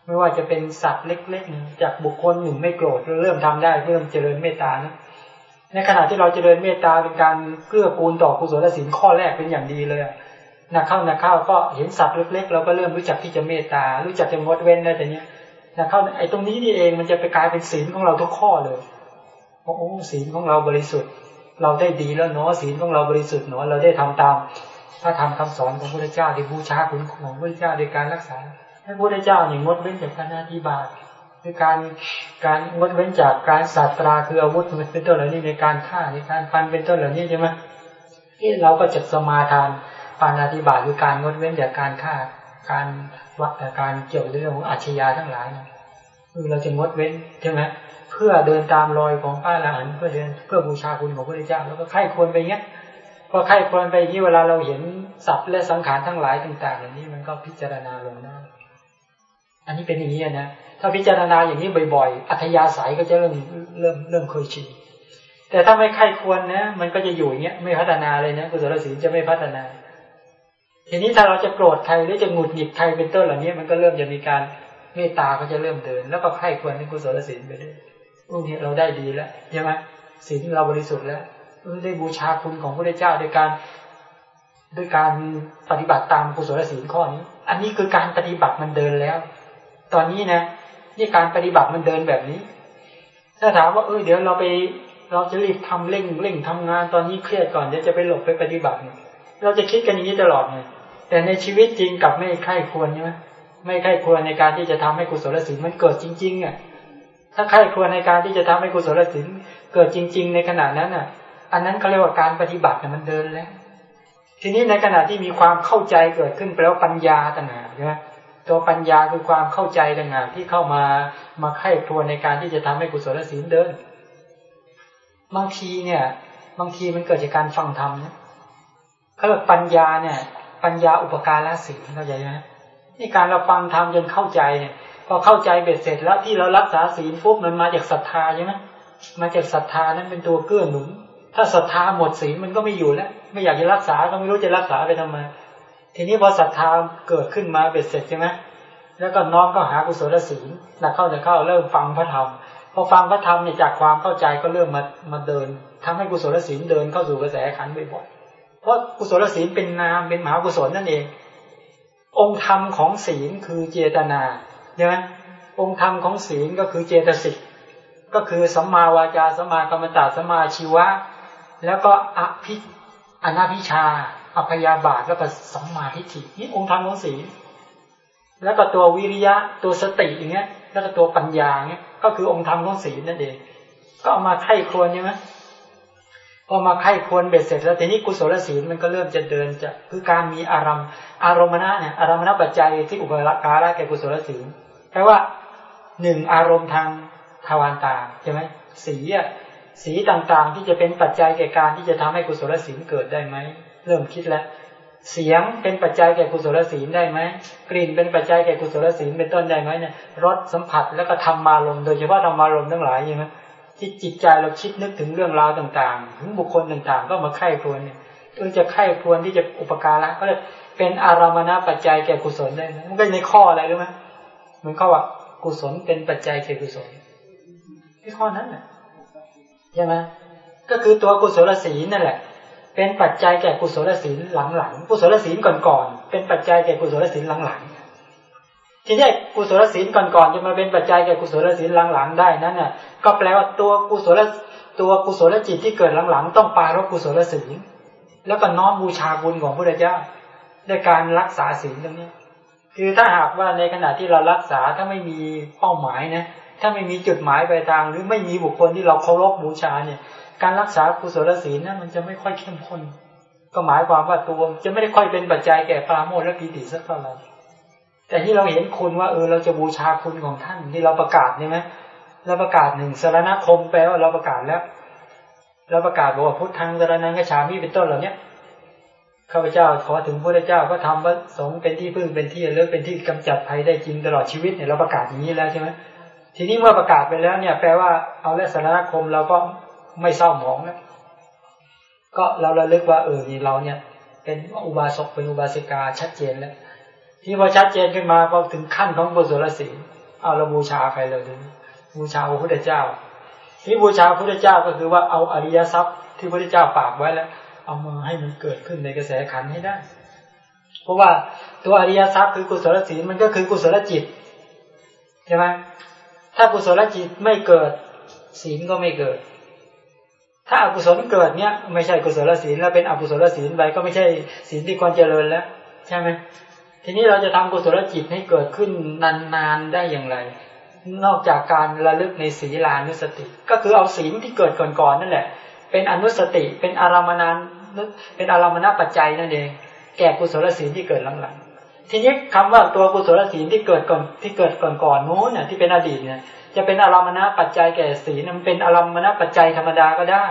ไม่ว่าจะเป็นสัตว์เล็กๆจากบุคคลหนึ่งไม่โกรธเริ่มทำได้เริ่มเจริญเมตตานะ ในขณะที่เราจเจริญเมตตาเป็นการเกื้อกูลต่อกุศลศีลข้อแรกเป็นอย่างดีเลยนักเข้านักเข้าก็เห็นสัตว์เล็กๆเราก็เริ่มรู้จักที่จะเมตตา รู้จักจะงดเว้นได้แต่เนี้ยนะเข้าไอ้ตรงนี้นี่เองมันจะไปกลายเป็นศีลของเราทุกข้อเลยโอ้ศีลของเราบริสุทธิ์ เราได้ดีแล้วเนาะศีลของเราบริสุทธิ์เนาะเราได้ทำตามถ้าทำคำสอนของพระเจ้าที่บูชาคุณของพระเจ้าในการรักษาให้พระเจ้าอย่างงดเว้นจากการนาทีบาต คือการการงดเว้นจากการศาสตราคืออาวุธเป็นต้นเหล่านี้ในการฆ่าในการฟันเป็นต้นเหล่านี้ใช่ไหมที่เราก็จะสมาทานปานาธิบาตคือการงดเว้นจากการฆ่า การวัดการเกี่ยวกับเรื่องของอาชญาทั้งหลายนะคือเราจะงดเว้นใช่ไหมเพื่อเดินตามรอยของพระอรหันต์เพื่อเดินเพื่อบูชาคุณของพระเจ้าแล้วก็ไข้ควรไปเงี้ยพอไข้ควรไปที่เวลาเราเห็นสัตว์และสังขารทั้งหลายต่างๆอย่างนี้มันก็พิจารณาลงได้ อันนี้เป็นอย่างนี้นะถ้าพิจารณาอย่างนี้บ่อยๆ อัธยาศัยก็จะเริ่มเริ่มเริ่มเคยชินแต่ถ้าไม่ไข้ควรนะ มันก็จะอยู่อย่างเงี้ยไม่พัฒนาเลยนะกุศลศีลจะไม่พัฒนา ทีนี้ถ้าเราจะโกรธใครหรือจะหงุดหงิดใครเป็นต้นเหล่านี้มันก็เริ่มจะมีการเมตตาก็จะเริ่มเดิน แล้วก็ไข้ควรในกุศลศีลไปด้วยพวกนี้เราได้ดีแล้วใช่ไหมศีลเราบริสุทธิ์แล้วได้บูชาคุณของพระเจ้าโดยการด้วยการปฏิบัติตามกุศลศีลข้อนี้ อันนี้คือการปฏิบัติมันเดินแล้ว ตอนนี้นะนี่การปฏิบัติมันเดินแบบนี้ ถ้าถามว่าเออเดี๋ยวเราไปเราจะรีบทำเร่งเร่งทำงานตอนนี้เครียดก่อนเดี๋ยวจะไปหลบไปปฏิบัติเนี่ยเราจะคิดกันอย่างนี้ตลอดไงแต่ในชีวิตจริงกับไม่ใคร่ควรใช่ไหมไม่ใคร่ควรในการที่จะทำให้กุศลศีลมันเกิดจริงๆอะถ้าใคร่ควรในการที่จะทำให้กุศลศีลเกิดจริง ๆ ในขณะนั้นอะ อันนั้นเขาเรียกว่าการปฏิบัติเนี่ยมันเดินแล้ว ทีนี้ในขณะที่มีความเข้าใจเกิดขึ้นแปลว่าปัญญาต่างหากใช่ไหม ตัวปัญญาคือความเข้าใจต่างหากที่เข้ามามาไข้ครวในการที่จะทำให้กุศลศีลเดิน บางทีเนี่ย บางทีมันเกิดจากการฟังธรรมเนี่ยเขาเรียกปัญญาเนี่ย ปัญญาอุปการะศีลเข้าใจไหมนี่การเราฟังธรรมจนเข้าใจเนี่ยพอเข้าใจเบ็ดเสร็จแล้วที่เรารักษาศีลปุ๊บมันมาจากศรัทธาใช่ไหมมาจากศรัทธานั้นเป็นตัวเกื้อหนุน ถ้าศรัทธาหมดศีลมันก็ไม่อยู่แล้ว ไม่อยากจะรักษาก็ไม่รู้จะรักษาไปทำไม ทีนี้พอศรัทธาเกิดขึ้นมาเบ็ดเสร็จใช่ไหมแล้วก็น้อมก็หากุศลศีลนักเข้าจะเข้าเริ่มฟังพระธรรมพอฟังพระธรรมเนี่ยจากความเข้าใจก็เริ่มมามาเดินทำให้กุศลศีลเดินเข้าสู่กระแสขันบ่อยๆเพราะกุศลศีลเป็นนามเป็นมหากุศลนั่นเอง องค์ธรรมของศีลคือเจตนาใช่ไหมองค์ธรรมของศีลก็คือเจตสิกก็คือสัมมาวาจาสัมมากรรมตาสัมมาชีวะ แล้วก็อภิอนาพิชา อภยาบาทแล้วก็สัมมาทิฏฐินี่องค์ธรรมของศีลแล้วก็ตัววิริยะตัวสติอย่างเงี้ย แล้วก็ตัวปัญญาเงี้ย ก็คือองค์ธรรมของศีลนั่นเอง ก็เอามาไข้ควรใช่ไหมพอมาไข้ควรเบ็ดเสร็จ แล้วทีนี้กุศลศีลมันก็เริ่มจะเดินจะคือการมีอารมณ์ อารมณ์นะเนี่ยอารมณ์นะปัจจัยที่อุปการะแก่กุศลศีลแปลว่าหนึ่งอารมณ์ทางทวารตาใช่ไหมสีอะสีต่างๆที่จะเป็นปัจจัยแก่การที่จะทำให้กุศลศีลเกิดได้ไหม เริ่มคิดแล้ว เสียงเป็นปัจจัยแก่กุศลศีลได้ไหมกลิ่นเป็นปัจจัยแก่กุศลศีลเป็นต้นได้ไหมเนี่ยรสสัมผัสแล้วก็ทำมาลมโดยเฉพาะธรรมารมทั้งหลายใช่ไหมที่จิตใจเราคิดนึกถึงเรื่องราวต่างๆ ถึงบุคคลต่างๆ ก็มาไข้ควญเนี่ยเออจะไข้ควญที่จะอุปการะก็เลยเป็นอารามณปัจจัยแก่กุศลได้มันก็ในข้ออะไรรู้ไหมมือนข้อว่ากุศลเป็นปัจจัยแก่กุศลที่ข้อนั้นแหละใช่ไหมก็คือตัวกุศลศีลนั่นแหละ เป็นปัจจัยแก่กุศลศีลหลังๆกุศลศีลก่อนๆเป็นปัจจัยแก่กุศลศีลหลังๆทีนี้กุศลศีลก่อนๆจะมาเป็นปัจจัยแก่กุศลศีลหลังๆได้นั้นน่ะ ก็แปลว่าตัวกุศลตัวกุศลจิตที่เกิดหลังๆ ต้องปารบกุศลศีลแล้วก็น้อมบูชาบุญของพระเจ้าด้วยการรักษาศีลตรงนี้คือถ้าหากว่าในขณะที่เรารักษาถ้าไม่มีเป้าหมายนะถ้าไม่มีจุดหมายปลายทางหรือไม่มีบุคคลที่เราเคารพบูชาเนี่ย การรักษากุศลศีลนั้นมันจะไม่ค่อยเข้มข้น ก็หมายความว่าตัวจะไม่ได้ค่อยเป็นปัจจัยแก่ปราโมทและปีติสักเท่าไหร่แต่ที่เราเห็นคุณว่าเออเราจะบูชาคุณของท่านที่เราประกาศใช่ไหมเราประกาศหนึ่งสารณคมแปลว่าเราประกาศแล้วเราประกาศบอกว่าพุทธังสารนังกชามีเป็นต้นเหล่านี้ข้าพเจ้าขอถึงพระเจ้าก็ทำว่าสงเป็นที่พึ่งเป็นที่เลิกเป็นที่กำจัดภัยได้จริงตลอดชีวิตเนี่ยเราประกาศอย่างนี้แล้วใช่ไหมทีนี้เมื่อประกาศไปแล้วเนี่ยแปลว่าเอาและสารณคมเราก็ ไม่เศร้าหมองแล้วก็เราระลึกว่าเออนี่เราเนี่ย เป็นอุบาสกเป็นอุบาสิกาชัดเจนแล้ว ที่พอชัดเจนขึ้นมาพอถึงขั้นของบุศลศีลเอาเราบูชาใครเลยบูชาพระพุทธเจ้า ที่บูชาพระพุทธเจ้าก็คือว่าเอาอริยทรัพย์ที่พระพุทธเจ้าฝากไว้แล้ว เอามาให้มันเกิดขึ้นในกระแสขันให้ได้ เพราะว่าตัวอริยทรัพย์คือกุศลศีลมันก็คือกุศลจิตทช่ไหมถ้ากุศลจิตไม่เกิดศีลก็ไม่เกิด ถ้าอกุศลเกิดเนี้ยไม่ใช่กุศลศีลแล้วเป็นอกุศลศีลไปก็ไม่ใช่ศีลที่ควรเจริญแล้ว ใช่ไหมทีนี้เราจะทำกุศลจิตให้เกิดขึ้นนานๆได้อย่างไร นอกจากการระลึกในศีลานุสติ ก็คือเอาศีลที่เกิดก่อนๆนั่นแหละ เป็นอนุสติเป็นอารามณานเป็นอารามณปัจจัยนั่นเองแก่กุศลศีลที่เกิดหลังๆทีนี้คำว่าตัวกุศลศีลที่เกิดก่อนที่เกิดก่อนๆนู้นเนี่ยที่เป็นอดีตเนี่ย จะเป็นอารามณปัจจัยแก่ศีลมันเป็นอารามณปัจจัยธรรมดาก็ได้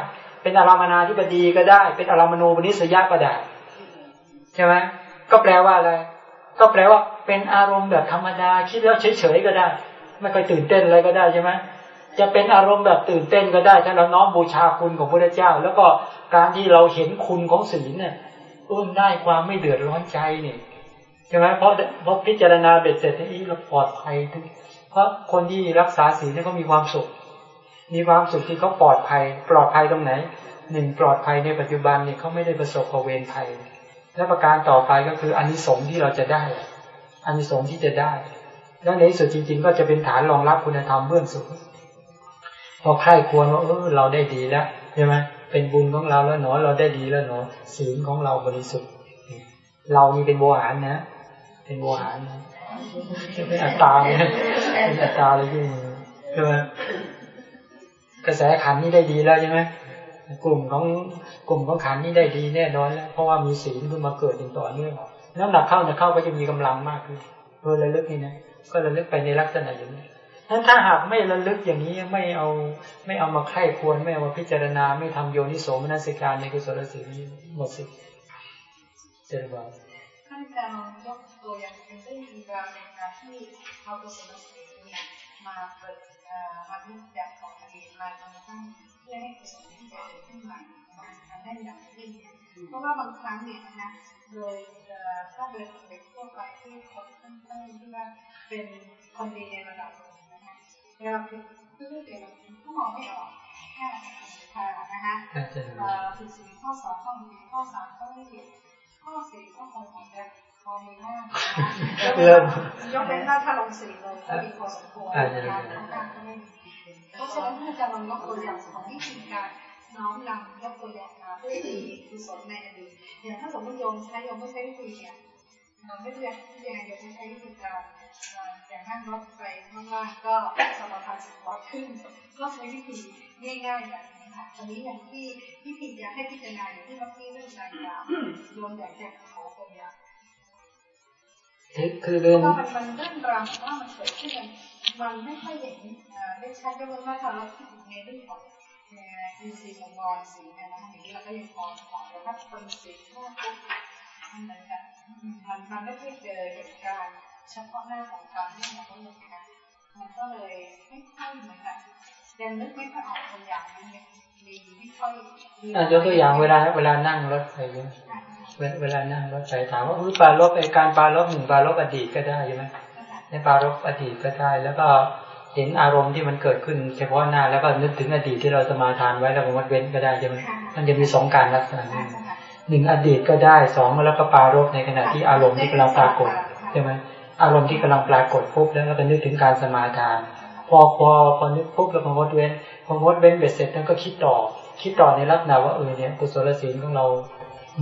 เป็นอารามณนาธิบดีก็ได้ เป็นอารามณูปนิสยาก็ได้ใช่ไหมก็แปลว่าอะไร ก็แปลว่าเป็นอารมณ์แบบธรรมดาคิดแล้วเฉยๆก็ได้ ไม่ค่อยตื่นเต้นอะไรก็ได้ใช่ไหมจะเป็นอารมณ์แบบตื่นเต้นก็ได้ ถ้าเราน้อมบูชาคุณของพระเจ้า แล้วก็การที่เราเห็นคุณของศีลเนี่ยอุ้มได้ความไม่เดือดร้อนใจนี่ใช่ไหมเพราะเพราะพิจารณาเบ็ดเสร็จนี่เราปลอดภัยทุก เพราะคนที่รักษาศีลเนี่ยเขามีความสุข มีความสุขที่เขาปลอดภัย ปลอดภัยตรงไหนหนึ่งปลอดภัยในปัจจุบันเนี่ยเขาไม่ได้ประสบกับเวรภัย และประการต่อไปก็คืออานิสงส์ที่เราจะได้อานิสงส์ที่จะได้ แล้วในสุดจริง ๆ ก็จะเป็นฐานรองรับคุณธรรมเบื้องสูง พอใครควรว่าเออเราได้ดีแล้วใช่ไหมเป็นบุญของเราแล้วหนอเราได้ดีแล้วหนอศีลของเราบริสุทธิ์ เรานี่เป็นโวหารนะ เป็นโวหารนะ เป็นอัตตาเนี่ยเป็นอัตตาเลยที่ใช่ไหมกระแสขันนี่ได้ดีแล้วใช่ไหมกลุ่มของกลุ่มของขันนี่ได้ดีแน่นอนแล้วเพราะว่ามีศีลขึ้นมาเกิดอย่างต่อเนื่องน้ำหนักเข้าเนี่ยเข้าก็จะมีกำลังมากขึ้นเพื่อระลึกนี่นะก็ระลึกไปในลักษณะอย่างนี้นั้นถ้าหากไม่ระลึกอย่างนี้ไม่เอาไม่เอามาไข้ควรไม่เอามาพิจารณาไม่ทำโยนิโสมนัสิการในกุศลศีลนี้หมดสิเจริญบา
ท่านยกตัวอย่างเป็นเรื่องราวในการที่เอากุศลศีลเนี่ยมาเปิดมาที่แบบของอดีตมาจนกระทั่งเพื่อให้กุศลที่เกิดขึ้นใหม่ได้อย่างที่เพราะว่าบางครั้งเนี่ยนะโดยถ้าโดยเด็กทั่วไปที่คนตั้งต้นที่ว่าเป็นคนดีในระดับนะคะเราคือคือเด็กก็มองไม่ออกแค่นะคะคือสี่ข้อสองข้อหนึ่งข้อสามข้อไม่ ข้อสี่ข้อหกของจะพอมีมากเริ่มยกเป็นถ้าถ้าลงสี่เลยก็มีพอสมควรนะคะทางการก็ไม่มีเพราะฉะนั้นถ้าจะลองยกตัวอย่างของวิธีการน้อมนำยกตัวอย่างมาด้วยดีกุศลในอดีตอย่างถ้าสมมติโยมใช้โยมไม่ใช้วิธีเนี่ยเราไม่เรียกที่ยังไงโยมไม่ใช้วิธีการอย่างนั่งรถไปข้างล่างก็สมถะสิบวัตขึ้นก็ใช้วิธีง่ายๆแบบนี้ค่ะต อนนี้อย่างที่วิธีอยากให้พิจารณาอย่างที่เมื่อกี้เรื่องการยาวโยมอยากจะขอตัวอย่าง
คือเรื่อง
มันมันเรื่องราวว่ามันเกิดขึ้นมันมันไม่ค่อยเห็นได้ชัดยกเว้นว่าถ้าเราคิดในเรื่องของอินทรีย์ของกรสีเนี่ยนะคะอย่างนี้เราก็ยังพอขอแล้วถ้าคนสีมากปุ๊บมันเหมือนกันมันมันไม่ได้เจอเหตุการณ์เฉพาะหน้าของการที่เราต้องลงนะมันก็เลยไม่ค่อยเหมือนกันยังนึกไม่ค่อยออกตัวอย่างมันมีไม่ ค่อย
ยกตัวอย่างเวลาเวลานั่งรถไฟเวลานั่งรถไฟถามว่าอุ้ยปลารบไอการปลารบหนึ่งปลารบอดีตก็ได้ใช่ไหมในปลารบอดีตก็ได้ แล้วก็เห็นอารมณ์ที่มันเกิดขึ้นเฉพาะหน้าแล้วก็นึกถึงอดีตที่เราสมาทานไว้แล้วก็วัดเว้นก็ได้ใช่ไหมมันจะมีสองการลักษณะนี้หนึ่งอดีตก็ได้สองแล้วก็ปารบในขณะที่อารมณ์ที่กำลังปรากฏใช่ไหมอารมณ์ที่กำลังปรากฏปุ๊บแล้วก็นึกถึงการสมาทาน พอพอพอนึกปุ๊บแล้วพองดเว้นพองดเว้นเบ็ดเสร็จแล้วก็คิดต่อ คิดต่อในลักษณะว่าเออเนี่ยกุศลศีลของเรา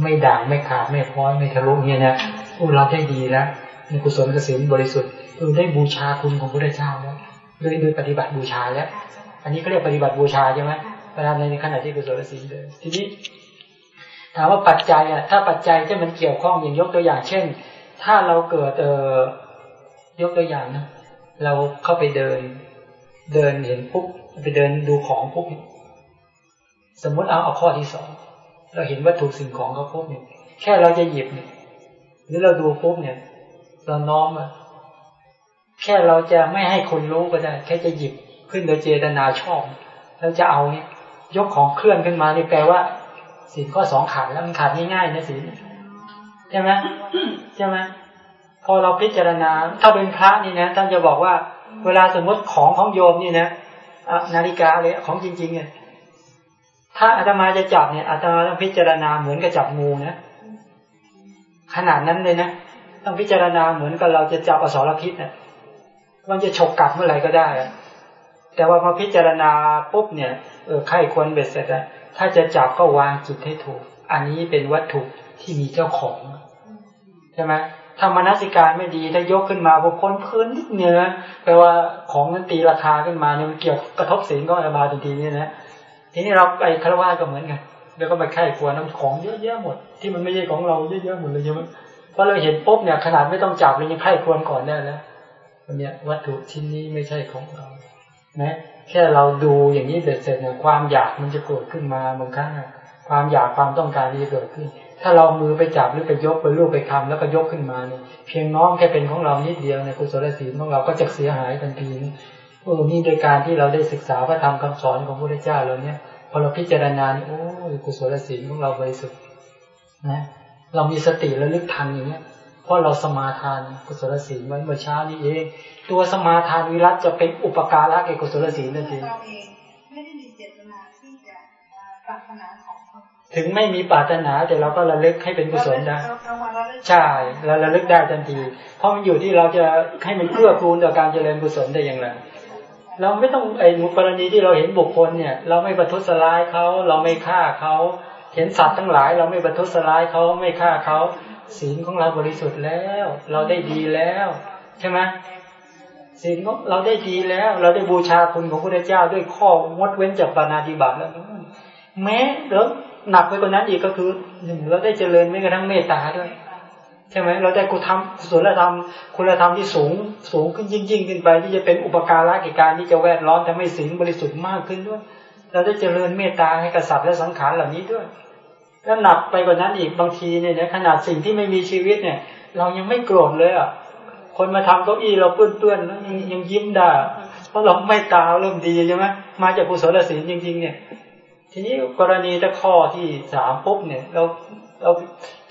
ไม่ด่างไม่ขาดไม่พ้อยไม่ทะลุเนี่ยนะอู้เราได้ดีแล้วในกุศลกสินบริสุทธิ์เออได้บูชาคุณของพระเจ้าแล้วโดยโดยปฏิบัติบูชาแล้ว อันนี้เขาเรียกปฏิบัติบูชาใช่ไหมเวลาในขณะที่กุศลศีลเลยทีนี้ถามว่าปัจจัยอะถ้าปัจจัยที่มันเกี่ยวข้องอย่างยกตัวอย่าง เช่น ถ้าเราเกิดเอ่อยกตัวอย่างนะเราเข้าไปเดิน เดินเห็นปุ๊บไปเดินดูของปุ๊บสมมติเอาเอาข้อที่สองเราเห็นวัตถุสิ่งของเขาปุ๊บเนี่ยแค่เราจะหยิบเนี่ยหรือเราดูปุ๊บเนี่ย เราน้อมอะแค่เราจะไม่ให้คนรู้ก็ได้ แค่จะหยิบขึ้นโดยเจตนาชอบแล้วจะเอาเนี่ย ยกของเคลื่อนขึ้นมานี่แปลว่าสินข้อสองขาดแล้วมันขาดง่ายๆนะสินใช่ไหมใช่ไหมพอเราพิจารณาถ้าเป็นพระนี่นะท่านจะบอกว่า เวลาสมมติของของโยมนี่นะนาฬิกาเลยของจริงๆเนี่ยถ้าอาตมาจะจับเนี่ยอาตมาต้องพิจารณาเหมือนกับจับงูนะขนาดนั้นเลยนะต้องพิจารณาเหมือนกับเราจะจับอสรพิษนะมันจะฉกกัดเมื่อไหร่ก็ได้แต่ว่าพอพิจารณาปุ๊บเนี่ยเออใครควรเบ็ดเสร็จแล้วถ้าจะจับก็วางจิตให้ถูก อันนี้เป็นวัตถุที่มีเจ้าของใช่ไหม ถ้ามนสิการไม่ดีถ้ายกขึ้นมาบุคคลพื้นนิดเนื้อแปลว่าของนั้นตีราคาขึ้นมาเนี่ยมันเกี่ยวกระทบศีลก็อาบาทันทีเนี่ยนะทีนี้เราไปคารวะก็เหมือนกันแล้วก็มาไข้ควน้ำของเยอะๆหมด ที่มันไม่ใช่ของเราเยอะๆหมดเลยใช่ไหมพอเราเห็นปุ๊บเนี่ยขนาดไม่ต้องจับเลยยังไข้ควรก่อนได้แล้วเนี่ยวัตถุชิ้นนี้ไม่ใช่ของเรานะแค่เราดูอย่างนี้เสร็จเนี่ยความอยากมันจะเกิดขึ้นมาบางครั้งความอยากความต้องการที่เกิดขึ้น ถ้าเรามือไปจับหรือไปยกไปลูบไปทำแล้วก็ยกขึ้นมาเนี่ยเพียงน้องแค่เป็นของเรานิดเดียวในกุศลศีลของเราก็จะเสียหายทันทีโอ้นี่โดยการที่เราได้ศึกษาพระธรรมคำสอนของพระพุทธเจ้าเราเนี่ยพอเราพิจารณาโอ้กุศลศีลของเราบริสุทธิ์นะเรามีสติระลึกทันอย่างเนี้ยเพราะเราสมาทานกุศลศีลไว้เมื่อเช้านี้เอง ตัวสมาทานวิรัตจะเป็นอุปการะแก่กุศลศีลนั่นเอง
เราเองไม่ได้มีเจตนาที่จะปรารถนา
ถึงไม่มีปรารถนาแต่เราก็ระลึกให้เป็นกุศลได้ใช่เราระลึกได้ทันที เพราะมันอยู่ที่เราจะให้มันเกื้อกูลต่อการเจริญกุศลได้อย่างไรเราไม่ต้องไอ้กรณีที่เราเห็นบุคคลเนี่ย เราไม่ประทุษร้ายเขาเราไม่ฆ่าเขาเห็นสัตว์ทั้งหลาย เราไม่ประทุษร้ายเขาไม่ฆ่าเขาศีลของเราบริสุทธิ์แล้ว เราได้ดีแล้ว ใช่ไหมศีลของเราได้ดีแล้ว เราได้บูชาคุณของพระพุทธเจ้าด้วยข้องดเว้นจากปานาธิบัติแล้วแม้แล้ว หนักไปกว่านั้นอีกก็คือหนึ่งเราได้เจริญไม่กระทั่งเมตตาด้วย ใช่ไหมเราได้กุธรรมสุลธรรมคุณธรรมที่สูงสูงขึ้นยิ่งยิ่งขึ้นไป ที่จะเป็นอุปการะกิการที่จะแวดล้อมทำให้ศีลบริสุทธิ์มากขึ้นด้วย เราได้เจริญเมตตาให้กษัตริย์และสังขารเหล่านี้ด้วยแล้วหนักไปกว่านั้นอีกบางทีเนี่ยขนาดสิ่งที่ไม่มีชีวิตเนี่ย เรายังไม่โกรธเลยอะคนมาทำเก้าอี้เราเปื้อนๆแล้วยังยังยิ้มได้เพราะเราไม่ตาเริ่มดีใช่ไหมมาจากกุศลศีลจริง ๆ เนี่ย ทีนี้กรณีถ้าข้อที่สามปุ๊บเนี่ย เราเรา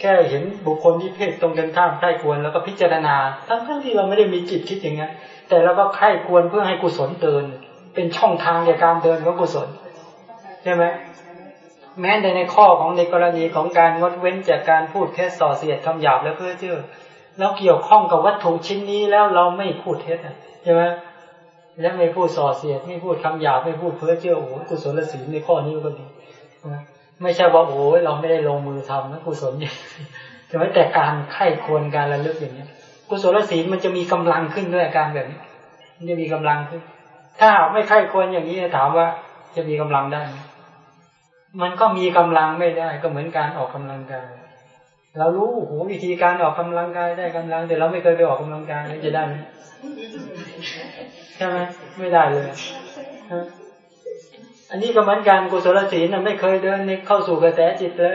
แค่เห็นบุคคลที่เพศตรงกันข้ามใคร่ควรแล้วก็พิจารณา ทั้งทั้งที่เราไม่ได้มีจิตคิดอย่างนั้นแต่เราก็ใคร่ควรเพื่อให้กุศลเดิน เป็นช่องทางในการเดินของกุศลใช่ไหมแม้แต่ในข้อของในกรณีของการงดเว้นจากการพูดแค่ส่อเสียดคำหยาบและเพื่อเชื่อแล้วเกี่ยวข้องกับวัตถุชิ้นนี้แล้วเราไม่พูดเท็จใช่ไหม และไม่พูดส่อเสียดไม่พูดคำหยาบไม่พูดเพ้อเจ้อโอ้กุศลศีลในข้อนี้ก็ดีไม่ใช่ว่าโอ้เราไม่ได้ลงมือทำนะกุศลเนี่ยใช่ไหมแต่การไข้ควรการระลึกอย่างนี้กุศลศีลมันจะมีกำลังขึ้นด้วยอาการแบบนี้มันจะมีกำลังขึ้น ถ้าไม่ไข้ควรอย่างนี้ถามว่าจะมีกำลังได้ไหมมันก็มีกำลังไม่ได้ ก็เหมือนการออกกำลังกายเรารู้โหวิธีการออกกำลังกายได้กำลัง แต่เราไม่เคยไปออกกำลังกายจะได้ไหม ใช่ไหมไม่ได้เลยอันนี้ก็เหมือนกันกุศลศีลไม่เคยเดินเข้าสู่กระแสจิตเลย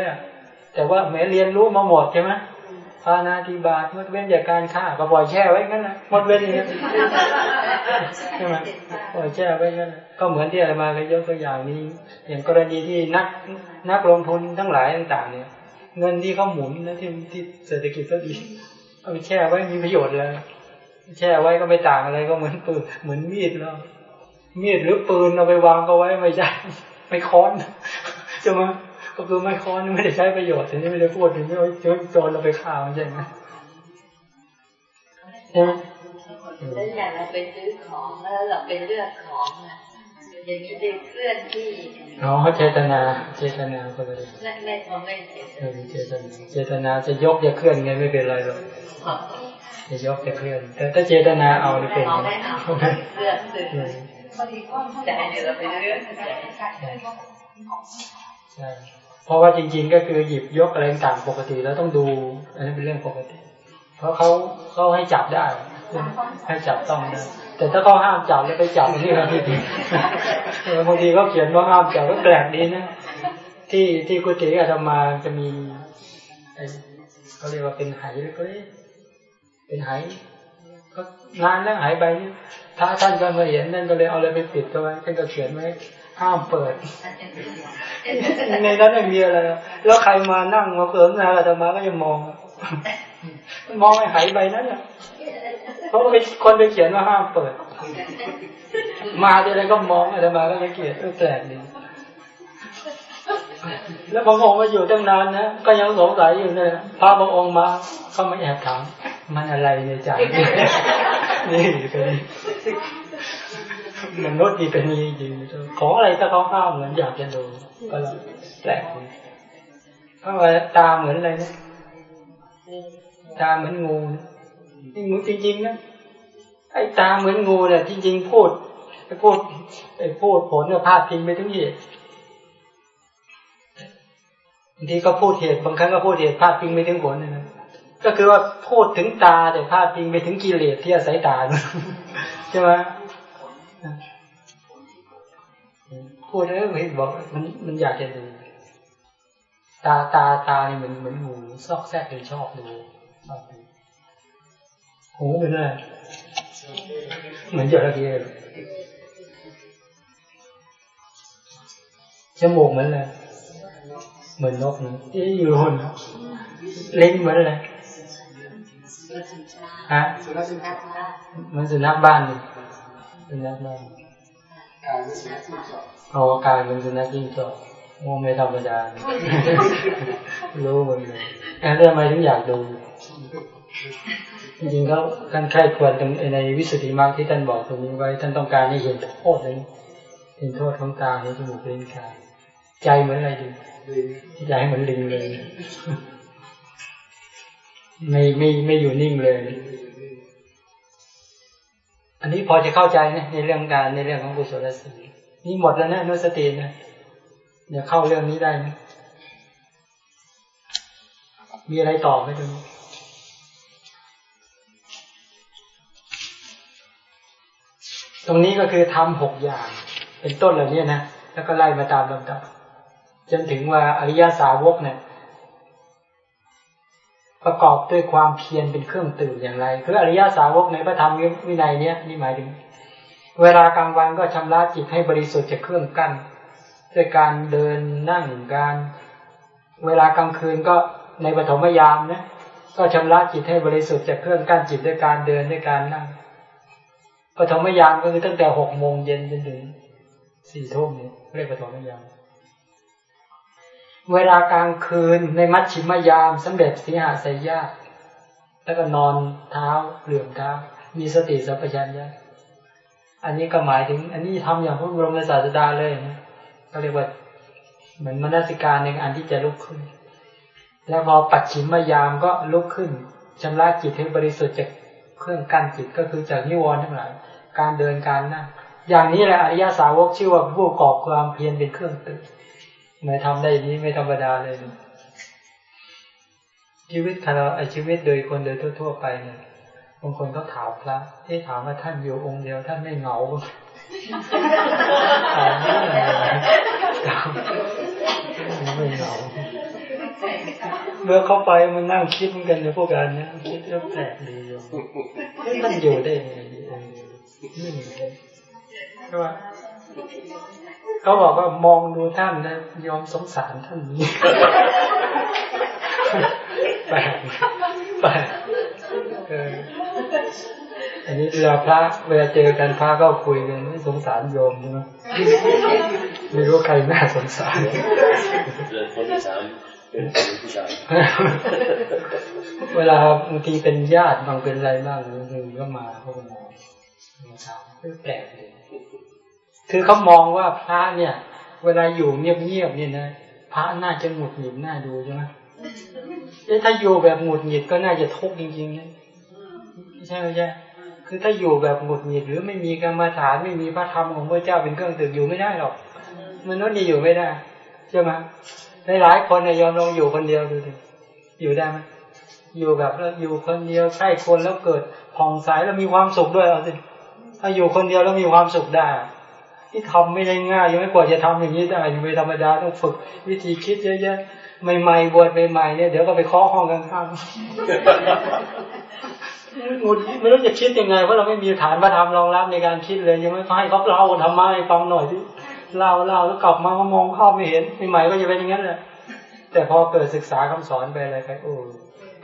แต่ว่าแม้เรียนรู้มาหมดใช่ไหมพานาธิบาตมดเว้นจากการฆ่าก็ปล่อยแช่ไว้งั้นนะมดเว้นอย่างนี้ใช่ไหมปล่อยแช่ไว้งั้นก็เหมือนที่อะไรมาเคยยกตัวอย่างนี้ อย่างกรณีที่นักนักลงทุนทั้งหลายต่าง ๆ เนี่ย เงินที่เขาหมุนนะที่ที่เศรษฐกิจก็ดีเอาไปแช่ไว้มีประโยชน์เลย แช่ไว้ก็ไม่ต่างอะไรก็เหมือนปืนเหมือนมีดแล้วมีดหรือปืนเอาไปวางก็ไว้ไม่ใช่ไม่ค้อนใช่ไหมก็คือไม่ค้อนไม่ได้ใช้ประโยชน์ทีนี้ไม่ได้พูดถึงไม่าโจรเราไปฆ่ามันใช่ไหม
ใช่ไหมแล้วอย่างเราไปซื้อของแล้วเราไปเลือกของอะอย่างนี้ได้เคลื่อนที่
อ๋อเจตนา เจตนาก็เลย
ไม่ไม่ไม่
เจตนาเจตนาจะยกจะเคลื่อนไงไม่เป็นไรหรอกจะ ยกจะเคลื่อน แต่ถ้าเจตนาเอา
เป็
น
ไม่เอาเคลื่อนแต่ให้เราไปเลื่อน
ใช่เพราะว่าจริง ๆ ก็คือหยิบยกอะไรต่างปกติแล้วต้องดูอันนี้เป็นเรื่องปกติ เพราะเขาเขาให้จับได้ ให้จับต้องได้แต่ถ้าเขาห้ามจับแล้วไปจับนี่มันผิดบางทีเขาเขียนว่าห้ามจับก็แปลกดีนะที่ที่กุฏิอาตมาจะมีเขาเรียกว่าเป็นไหเล็ก ๆเป็นไหก็งานแล้วหายไปนี่ถ้าท่านก็มาเห็นนั่นก็เลยเอาเลยไปปิดตัวไว้ท่านก็เขียนไว้ห้ามเปิด ในนั้นไม่มีอะไรแล้วใครมานั่งมาเปิดนะอาตมาก็จะมองมองไอ้หายใบนั้นอะเพราะมีคนไปเขียนว่าห้ามเปิด มาอะไรก็มองอะไรมาก็เลยเกียดแปลกดีแล้วบางองค์มาอยู่ตั้งนานนะก็ยังสงสัยอยู่เลยพาบางองค์มาเขามาแอบถาม มันอะไรในใจนี่เป็นมนุษย์นี่เป็นจริงๆของอะไรถ้าเข้ามเหมือนอยากจะดูก็แปลกเพราะว่าตาเหมือนอะไรนะตาเหมือนงูนี่งูจริงๆนะไอ้ตาเหมือนงูเนี่ยจริง ๆ พูดไอ้พูดไอ้พูดผลเนี่ยพาดพิงไปถึงเหตุบางทีก็พูดเหตุบางครั้งก็พูดเหตุพาดพิงไปถึงผลนะ ก็คือว่าพูดถึงตาแต่พาดพิงไปถึงกิเลสที่อาศัยตาใช่ไหมพูดแล้วเห็นบอกมันมันอยากจะดูตาตาตาเนี่ยเหมือนเหมือนหูซอกแซกเลยชอบดูชอบดูหูเหมือนอะไรเหมือนจระเข้จมูกเหมือนอะไรเหมือนนกนะที่อยู่บนลิ้นเหมือนอะไร ฮะมันสุนัขบ้านนี่สุนัขบ้านเอากายมันสุนัขยิ่งจอบโมไม่ธรรมดารู้หมดเลยแล้วทำไมถึงอยากดูจริงๆเขาท่านใคร่ควรตรงในวิสุทธิมรรคที่ท่านบอกตรงนี้ไว้ ท่านต้องการให้เห็นโทษเลยเห็นโทษของตาในจมูกลิ้นกายใจเหมือนอะไรดีใจเหมือนลิงเลย ไม่ไม่ไม่อยู่นิ่งเลย อันนี้พอจะเข้าใจนะในเรื่องการในเรื่องของกุศลศีลนี่หมดแล้วนะนุสตินะเดี๋ยวเข้าเรื่องนี้ได้นะมีอะไรต่อไหมตรงนี้ตรงนี้ก็คือทำหกอย่าง เป็นต้นเหล่านี้นะแล้วก็ไล่มาตามลำดับจนถึงว่าอริยสาวกเนี่ย ประกอบด้วยความเพียรเป็นเครื่องตื่นอย่างไร คืออริยสาวกในพระธรรมวินัยเนี้ยนี่หมายถึง เวลากลางวันก็ชำระจิตให้บริสุทธิ์จากเครื่องกั้นด้วยการเดินนั่งการ เวลากลางคืนก็ในปฐมยามนะก็ชำระจิตให้บริสุทธิ์จากเครื่องกั้นจิตด้วยการเดินด้วยการนั่งปฐมยามก็คือตั้งแต่หกโมงเย็นจนถึงสี่ทุ่มเรียกปฐมยาม เวลากลางคืนในมัชชิมยามสำเร็จสีหาสยญาแล้วก็นอนเท้าเหลื่อมเท้า มีสติสัพพัญญะอันนี้ก็หมายถึง อันนี้ทำอย่างพระบรมศาสดาเลยนะก็เรียกว่าเหมือนมนสิการในอันที่จะลุกขึ้น แล้วพอปัดฉิมยามก็ลุกขึ้นชำระจิตให้บริสุทธิ์จากเครื่องกั้นจิตก็คือจากนิวรณ์ทั้งหลายการเดินการนั่งอย่างนี้แหละอริยสาวกชื่อว่าผู้กอบความเพียรเป็นเครื่องตื่น ไม่ทำได้นี้ไม่ธรรมดาเลย ชีวิตคารไอชีวิตโดยคนโดยทั่ว ๆ ไปเนี่ยบางคนก็ถามพระที่ถามว่าท่านอยู่องค์เดียวท่านไม่เหงาถามไม่เหงาเมื่อเข้าไปมันนั่งคิดกันในพวกกันเนี่ยคิดเรื่องแปลกดีโยมท่านอยู่ได้ยังไงนี่ใช่ไหม เขาบอกว่ามองดูท่านนะยอมสงสารท่านนี้แปลกแปลกอันนี้เวลาพระเวลาเจอกันพระก็คุยกันสงสารโยมใช่ไหมไม่รู้ใครน่าสงสาร
คนที่สามเป็นผู้ชาย
เวลาบางทีเป็นญาติบางเป็นอะไรบ้างบางทีก็มาเขาก็มามาถามแปลกเลย คือเขามองว่าพระเนี่ย เวลาอยู่เงียบๆเนี่ยนะพระน่าจะหงุดหงิดน่าดูใช่ไหมถ้าอยู่แบบหงุดหงิดก็น่าจะทุกข์จริงๆนะใช่ไหมใช่คือถ้าอยู่แบบหงุดหงิดหรือไม่มีกรรมฐานไม่มีพระธรรมของพระเจ้าเป็นเครื่องตื่นอยู่ไม่ได้หรอกมนุษย์นี่อยู่ไม่ได้ใช่ไหมหลายคนเนี่ยยอมลองอยู่คนเดียวดูดิอยู่ได้ไหมอยู่แบบแล้วอยู่คนเดียวใกล้คนแล้วเกิดผ่องใสแล้วมีความสุขด้วยเอาสิถ้าอยู่คนเดียวแล้วมีความสุขได้ ที่ทำไม่ได้ง่ายยังไม่กว่าจะทำอย่างนี้ได้ยังไม่ธรรมดาต้องฝึกวิธีคิดเยอะๆใหม่ๆบวชใหม่ๆเนี่ยเดี๋ยวก็ไปเคาะห้องกันข้างงุดไม่รู้จะคิดยังไงเพราะเราไม่มีฐานพระธรรมรองรับในการคิดเลย ยังไม่ให้เขาเล่าทำไมฟังหน่อยที่เล่าเล่าแล้วกลับมาก็มองเข้าไม่เห็นใหม่ๆก็จะเป็นอย่างนั้นแหละแต่พอเกิดศึกษาคำสอนไปอะไรไปโอ้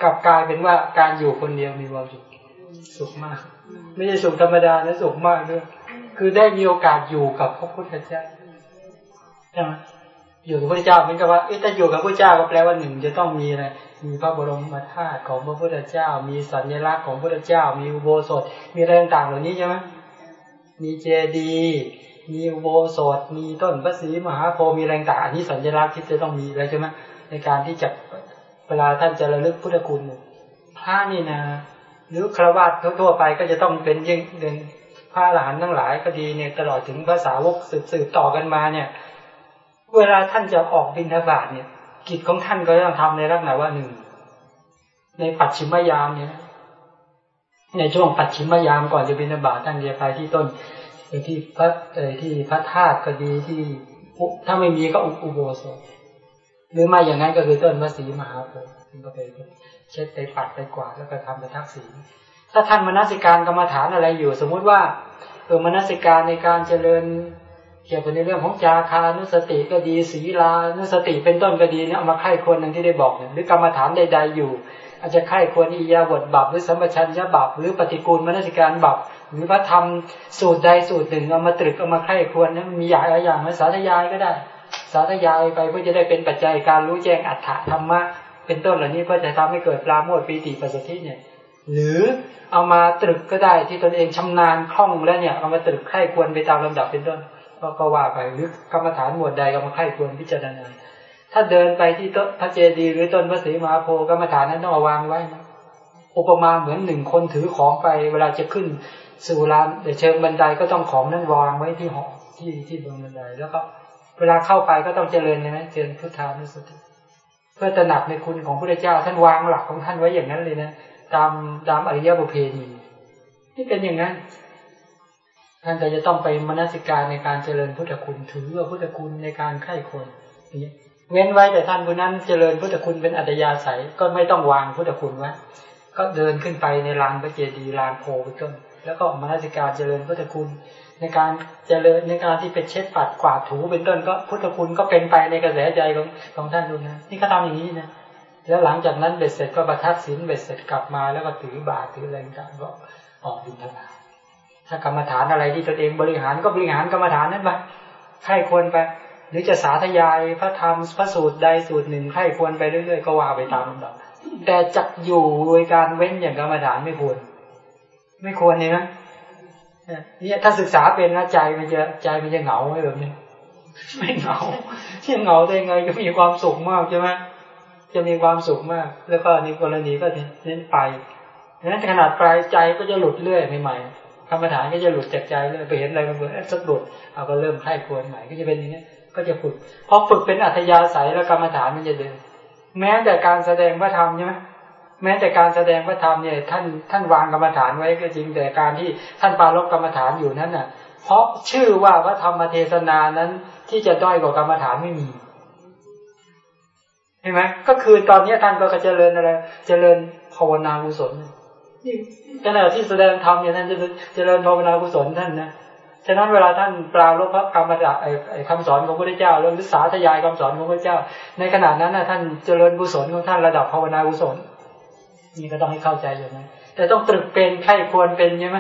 กลับกลายเป็นว่าการอยู่คนเดียวมีความสุขสุขมาก ไม่ใช่สุขธรรมดานะสุขมากด้วย คือได้มีโอกาสอยู่กับพระพุทธเจ้าใช่ไหมอยู่กับพระเจ้าเหมือนกับว่าเอ้ถ้าอยู่กับพระเจ้าก็แปลว่าหนึ่งจะต้องมีอะไรมีพระบรมธาตุของพระพุทธเจ้า มีสัญลักษณ์ของพระพุทธเจ้า มีอุโบสถ มีอะไรต่างๆเหล่านี้ใช่ไหมมีเจดีย์มีอุโบสถ มีต้นพระศรีมหาโพธิ์มีแรงต่างอันนี้สัญลักษณ์ที่จะต้องมีอะไรใช่ไหมในการที่จะเวลาท่านจะระลึกพุทธคุณพระนี่นะหรือครวญทั่วไปก็จะต้องเป็นยิ่งเดิน ระอรหันต์ทั้งหลายก็ดีเนี่ยตลอดถึงภาษาวกสืบต่อกันมาเนี่ย เวลาท่านจะออกบิณฑบาตเนี่ย กิจของท่านก็ต้องทำในลักษณะว่าหนึ่งในปัจฉิมยามเนี่ย ในช่วงปัจฉิมยามก่อนจะบิณฑบาตท่านจะไปที่ต้นที่พระเอที่พระธาตุก็ดีที่ถ้าไม่มีก็อุโบสถหรือไม่อย่างนั้นก็คือต้นพระศรีมหาโพธิ์ก็ไปเช็ดไปปัดไปกวาดแล้วก็ทำไปทักษีถ้าท่านมนสิการกรรมฐานอะไรอยู่ สมมุติว่า เออมนสิการในการเจริญเกี่ยวกับในเรื่องของจาคานุสติก็ดีศีลานุสติเป็นต้นก็ดีเนี่ยเอามาไข้ควรหนึ่งที่ได้บอกเนี่ยหรือกรรมฐานใด ๆ อยู่ อาจจะไข้ควรอิยาบทบับหรือสัมปชัญญะบับหรือปฏิกูลมนสิการบับหรือพระธรรมสูตรใดสูตรหนึ่งเอามาตรึกเอามาไข้ควรนั้นมีอย่างอะไรอย่างมาสาธยายก็ได้ สาธยายไปเพื่อจะได้เป็นปัจจัยการรู้แจ้งอัฏฐธรรมะเป็นต้นเหล่านี้เพื่อจะทำให้เกิดปราโมทปีติปัสสติเนี่ย หรือเอามาตรึกก็ได้ที่ตนเองชำนาญคล่องแล้วเนี่ยเอามาตรึกไข้ควรไปตามลำดับเป็นต้นก็ก็ว่าไปหรือกรรมฐานหมวดใดก็มาไข้ควรพิจารณาถ้าเดินไปที่ต้นพระเจดีย์หรือต้นพระศรีมหาโพธิ์กรรมฐานนั้นต้องเอาวางไว้นะอุปมาเหมือนหนึ่งคนถือของไปเวลาจะขึ้นสู่ลานเชิงบันไดก็ต้องของนั้นวางไว้ที่หอที่ที่บนบันไดแล้วก็เวลาเข้าไปก็ต้องเจริญนะเจริญพุทธานุสติเพื่อตระหนักในคุณของพระเจ้าท่านวางหลักของท่านไว้อย่างนั้นเลยนะ ตามตามอริยบุเพณีที่เป็นอย่างนั้นท่านแต่จะต้องไปมนสิการในการเจริญพุทธคุณถือว่าพุทธคุณในการไข้คนนี้เว้นไว้แต่ท่านผู้นั้นเจริญพุทธคุณเป็นอัตยาศัยก็ไม่ต้องวางพุทธคุณไว้ก็เดินขึ้นไปในลานพระเจดีย์ลานโพไปต้นแล้วก็มนสิการเจริญพุทธคุณในการเจริญในการที่เป็นเช็ดปัดกวาดถูเป็นต้นก็พุทธคุณก็เป็นไปในกระแสใจของของท่านดูนะนี่ก็ทำอย่างนี้นะ แล้วหลังจากนั้นเบ็ดเสร็จก็ประทักษิณเบ็ดเสร็จกลับมาแล้วก็ถือบาตรถืออะไรต่างก็ออกบิณฑบาตถ้ากรรมฐานอะไรที่ตนเองบริหารก็บริหารกรรมฐานนั้นไปใครควรไป หรือจะสาธยายพระธรรมพระสูตรใดสูตรหนึ่งใครควรไปเรื่อยๆก็ว่าไปตามลำดับแต่จักอยู่โดยการเว้นอย่างกรรมฐานไม่ควร ไม่ควรเนี่ยนะเนี่ยถ้าศึกษาเป็นนะใจมันจะใจมันจะเหงาไหมแบบนี้ไม่เหงาที่เหงาได้ไงก็มีความสุขมากใช่ไหม จะมีความสุขมาก แล้วก็ในกรณีก็เน้นไปนั้นขนาดปลายใจก็จะหลุดเรื่อยใหม่ๆกรรมฐานก็จะหลุดจากใจเลยไปเห็นอะไรมันเหมือสักหลุดเอาก็เริ่มไข้ควรใหม่ก็จะเป็นอย่างนี้ก็จะฝึกพอฝึกเป็นอัธยาศัยแล้วกรรมฐานมันจะเดิน แม้แต่การแสดงพระธรรมใช่ไหมแม้แต่การแสดงพระธรรมเนี่ยท่านท่านวางกรรมฐานไว้ก็จริงแต่การที่ท่านปาลบกรรมฐานอยู่นั้นน่ะ เพราะชื่อว่าพระธรรมเทศนานั้นที่จะด้อยกว่ากรรมฐานไม่มี เห็นไหมก็คือตอนนี้ท่านก็เจริญอะไร เจริญภาวนากุศลขณะที่แสดงธรรมเนี่ยท่านจะเจริญภาวนากุศลท่านนะฉะนั้นเวลาท่านปราลบพระกรรมฐานไอ้คำสอนของพระพุทธเจ้าหรือสาธยายคำสอนของพระพุทธเจ้า ในขณะนั้นนะท่านเจริญกุศลของท่านระดับภาวนากุศลนี่ก็ต้องให้เข้าใจอยู่นะแต่ต้องตรึกเป็นใครควรเป็นใช่ไหม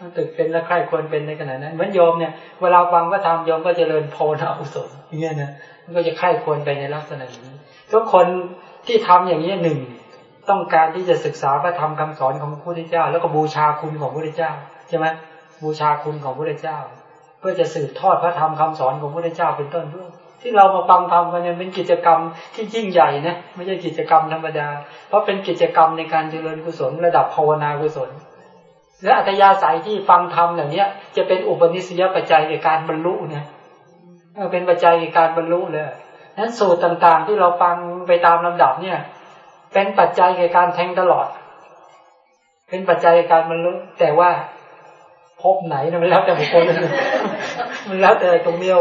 ต้องตรึกเป็นและใครควรเป็นในขณะนั้นเหมือนโยมเนี่ยเวลาฟังก็ทำโยมก็เจริญภาวนากุศลอย่างเงี้ยนะมันก็จะใครควรไปในลักษณะนี้ ทุกคนที่ทำอย่างนี้หนึ่งต้องการที่จะศึกษาพระธรรมคำสอนของพระพุทธเจ้า แล้วก็บูชาคุณของพระพุทธเจ้าใช่ไหมบูชาคุณของพระพุทธเจ้า เพื่อจะสืบทอดพระธรรมคำสอนของพระพุทธเจ้าเป็นต้นด้วย ที่เรามาฟังธรรมกันเนี่ยเป็นกิจกรรมที่ยิ่งใหญ่นะไม่ใช่กิจกรรมธรรมดา เพราะเป็นกิจกรรมในการเจริญกุศลระดับภาวนากุศลและอัตยาศัยที่ฟังธรรมเหล่านี้จะเป็นอุปนิสัยปัจจัยในการบรรลุนะเป็นปัจจัยในการบรรลุเลย นั้นสูตรต่างๆ ที่เราฟังไปตามลำดับเนี่ย เป็นปัจจัยในการแทงตลอด เป็นปัจจัยในการบรรลุแต่ว่าพบไหนมันแล้วแต่บุคคลมันแล้วแต่ตรงเนี้ย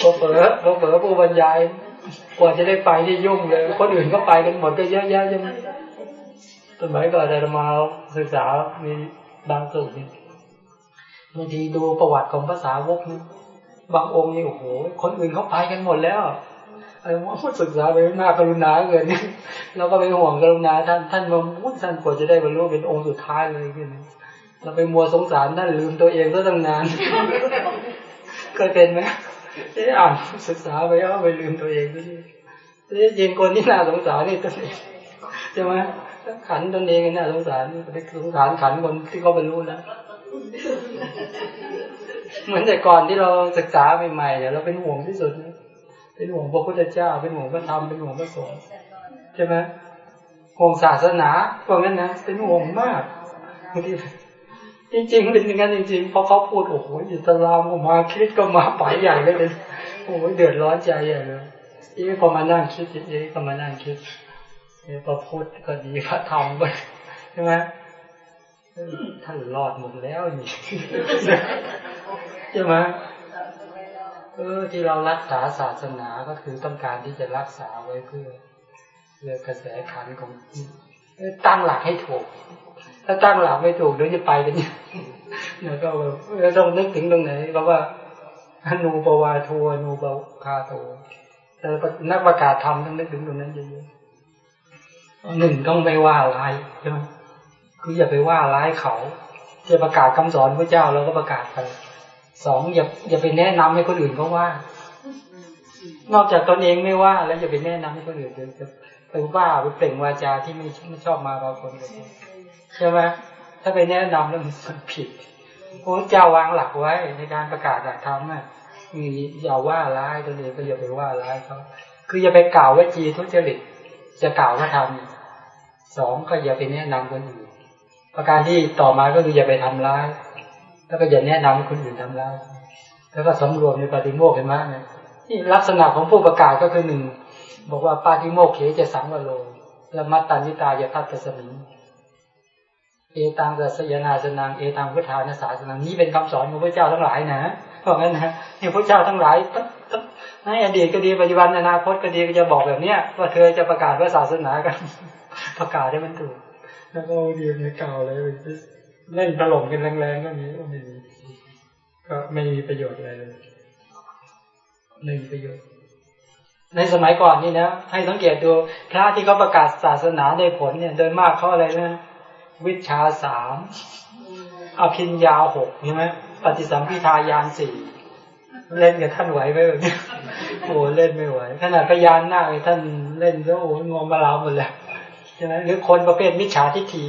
พอเผลอพอเผลอผู้บรรยายกว่าจะได้ไปนี่ยุ่งเลย คนอื่นก็ไปกันหมดก็เยอะแยะใช่ไหมสมัยก่อนอามาศึกษามีบางสูตรบางทีดูประวัติของภาษาวกนี่ บางองค์นี่โอ้โหคนอื่นเขาไปกันหมดแล้วไอ้ว่าศึกษาไปหน้ากรุณาเกินเราก็ไปห่วงกรุณาท่านท่านมาพูดท่านกว่าจะได้บรรลุเป็นองค์สุดท้ายเลยกันเราไปมัวสงสารท่านลืมตัวเองซะตั้งนานเคยเป็นไหมเอ๊ะอ่านศึกษาไปแล้วไปลืมตัวเองด้วยเอ๊ะจริงคนที่น่าสงสารนี่ตัวเองใช่ไหมขันตนเองน่าสงสารสงสารขันคนที่เขาบรรลุแล้ว เหมือนแต่ก่อนที่เราศึกษาใหม่ๆเนี่ยเราเป็นห่วงที่สุดนะเป็นห่วงพระพุทธเจ้า เป็นห่วงพระธรรมเป็นห่วงพระสงฆ์ใช่ไหมห่วงศาสนาพวกนั้นนะเป็นห่วงมากบางทีจริงๆเป็นอย่างนั้นจริงๆพราะเขาพูดโอ้โหอิสลามก็มาคริสก็มาไปใหญ่เลยโอ้โหเดือดร้อนใจใหญ่เลยอีพอมานั่งคิดอีก็มานั่งคิดพระพุทธก็ดีพระธรรมก็ใช่ไหมท่านรอดหมดแล้วนี่ ใช่ไหมเออที่เรารักษาศาสนาก็คือต้องการที่จะรักษาไว้เพื่อเพื่อกระแสขันของตั้งหลักให้ถูก ถ้าตั้งหลักไม่ถูกเดี๋ยวจะไปกันเนี่ยแล้วก็เราต้องนึกถึงตรงไหนเพราะว่าอนูปวาทัวนูปคาโตแต่นักประกาศธรรมต้องนึกถึงตรงนั้นเยอะๆหนึ่งต้องไม่ว่าร้ายใช่ไหมคืออย่าไปว่าร้ายเขาจะประกาศคำสอนพระเจ้าเราก็ประกาศไป สองอย่าอย่าไปแนะนำให้คนอื่นเขาว่า นอกจากตนเองไม่ว่า แล้วอย่าไปแนะนำให้คนอื่นจะไปว่าไปเปล่งวาจาที่ไม่ไม่ชอบมาเราคนเลยใช่ไหมถ้าไปแนะนำแล้วมันผิดพระเจ้าวางหลักไว้ในการประกาศหลักธรรมอะอย่าว่าร้ายตนเองก็อย่าไปว่าร้ายเขาคืออย่าไปกล่าวว่าจีทุจริตจะกล่าวว่าทำสองก็อย่าไปแนะนำคนอื่นประการที่ต่อมาก็คืออย่าไปทำร้าย แล้วก็อย่าแนะนำคนอื่นทำร้ายแล้วก็สำรวมในปฏิโมกข์เห็นไหมเนี่ยที่ลักษณะของผู้ประกาศก็คือหนึ่งบอกว่าปาฏิโมกข์เขจะสังวโลละมัตตัญิตายาทัตตสมิงเอตังกัสยนาสนังเอตังพุทธานาสาสนังนี้เป็นคำสอนของพระเจ้าทั้งหลายนะเพราะงั้นนะนี่พระเจ้าทั้งหลายในอดีตก็ดีปัจจุบันอนาคตก็ดีก็จะบอกแบบเนี้ยว่าเธอจะประกาศว่าศาสนากัน ประกาศให้มันถูกแล้วก็ดีในเก่าเลย เล่นตลกกันแรงๆก็มีก็ไม่มีก็ไม่มีประโยชน์อะไรเลยไม่มีประโยชน์ ในสมัยก่อนนี่นะให้สังเกตดูพระที่เขาประกาศศาสนาได้ผลเนี่ย โดยมากเขาอะไรนะวิชาสามอภิญญาหกใช่ไหมปฏิสัมพิทายานสี่เล่นกับท่านไหวไหมแบบนี้โอ้เล่นไม่ไหวขนาดพยานหน้าท่านเล่นแล้วโอ้งงมาลาหมดแล้วใช่ไหมหรือคนประเภทมิจฉาทิฏฐิ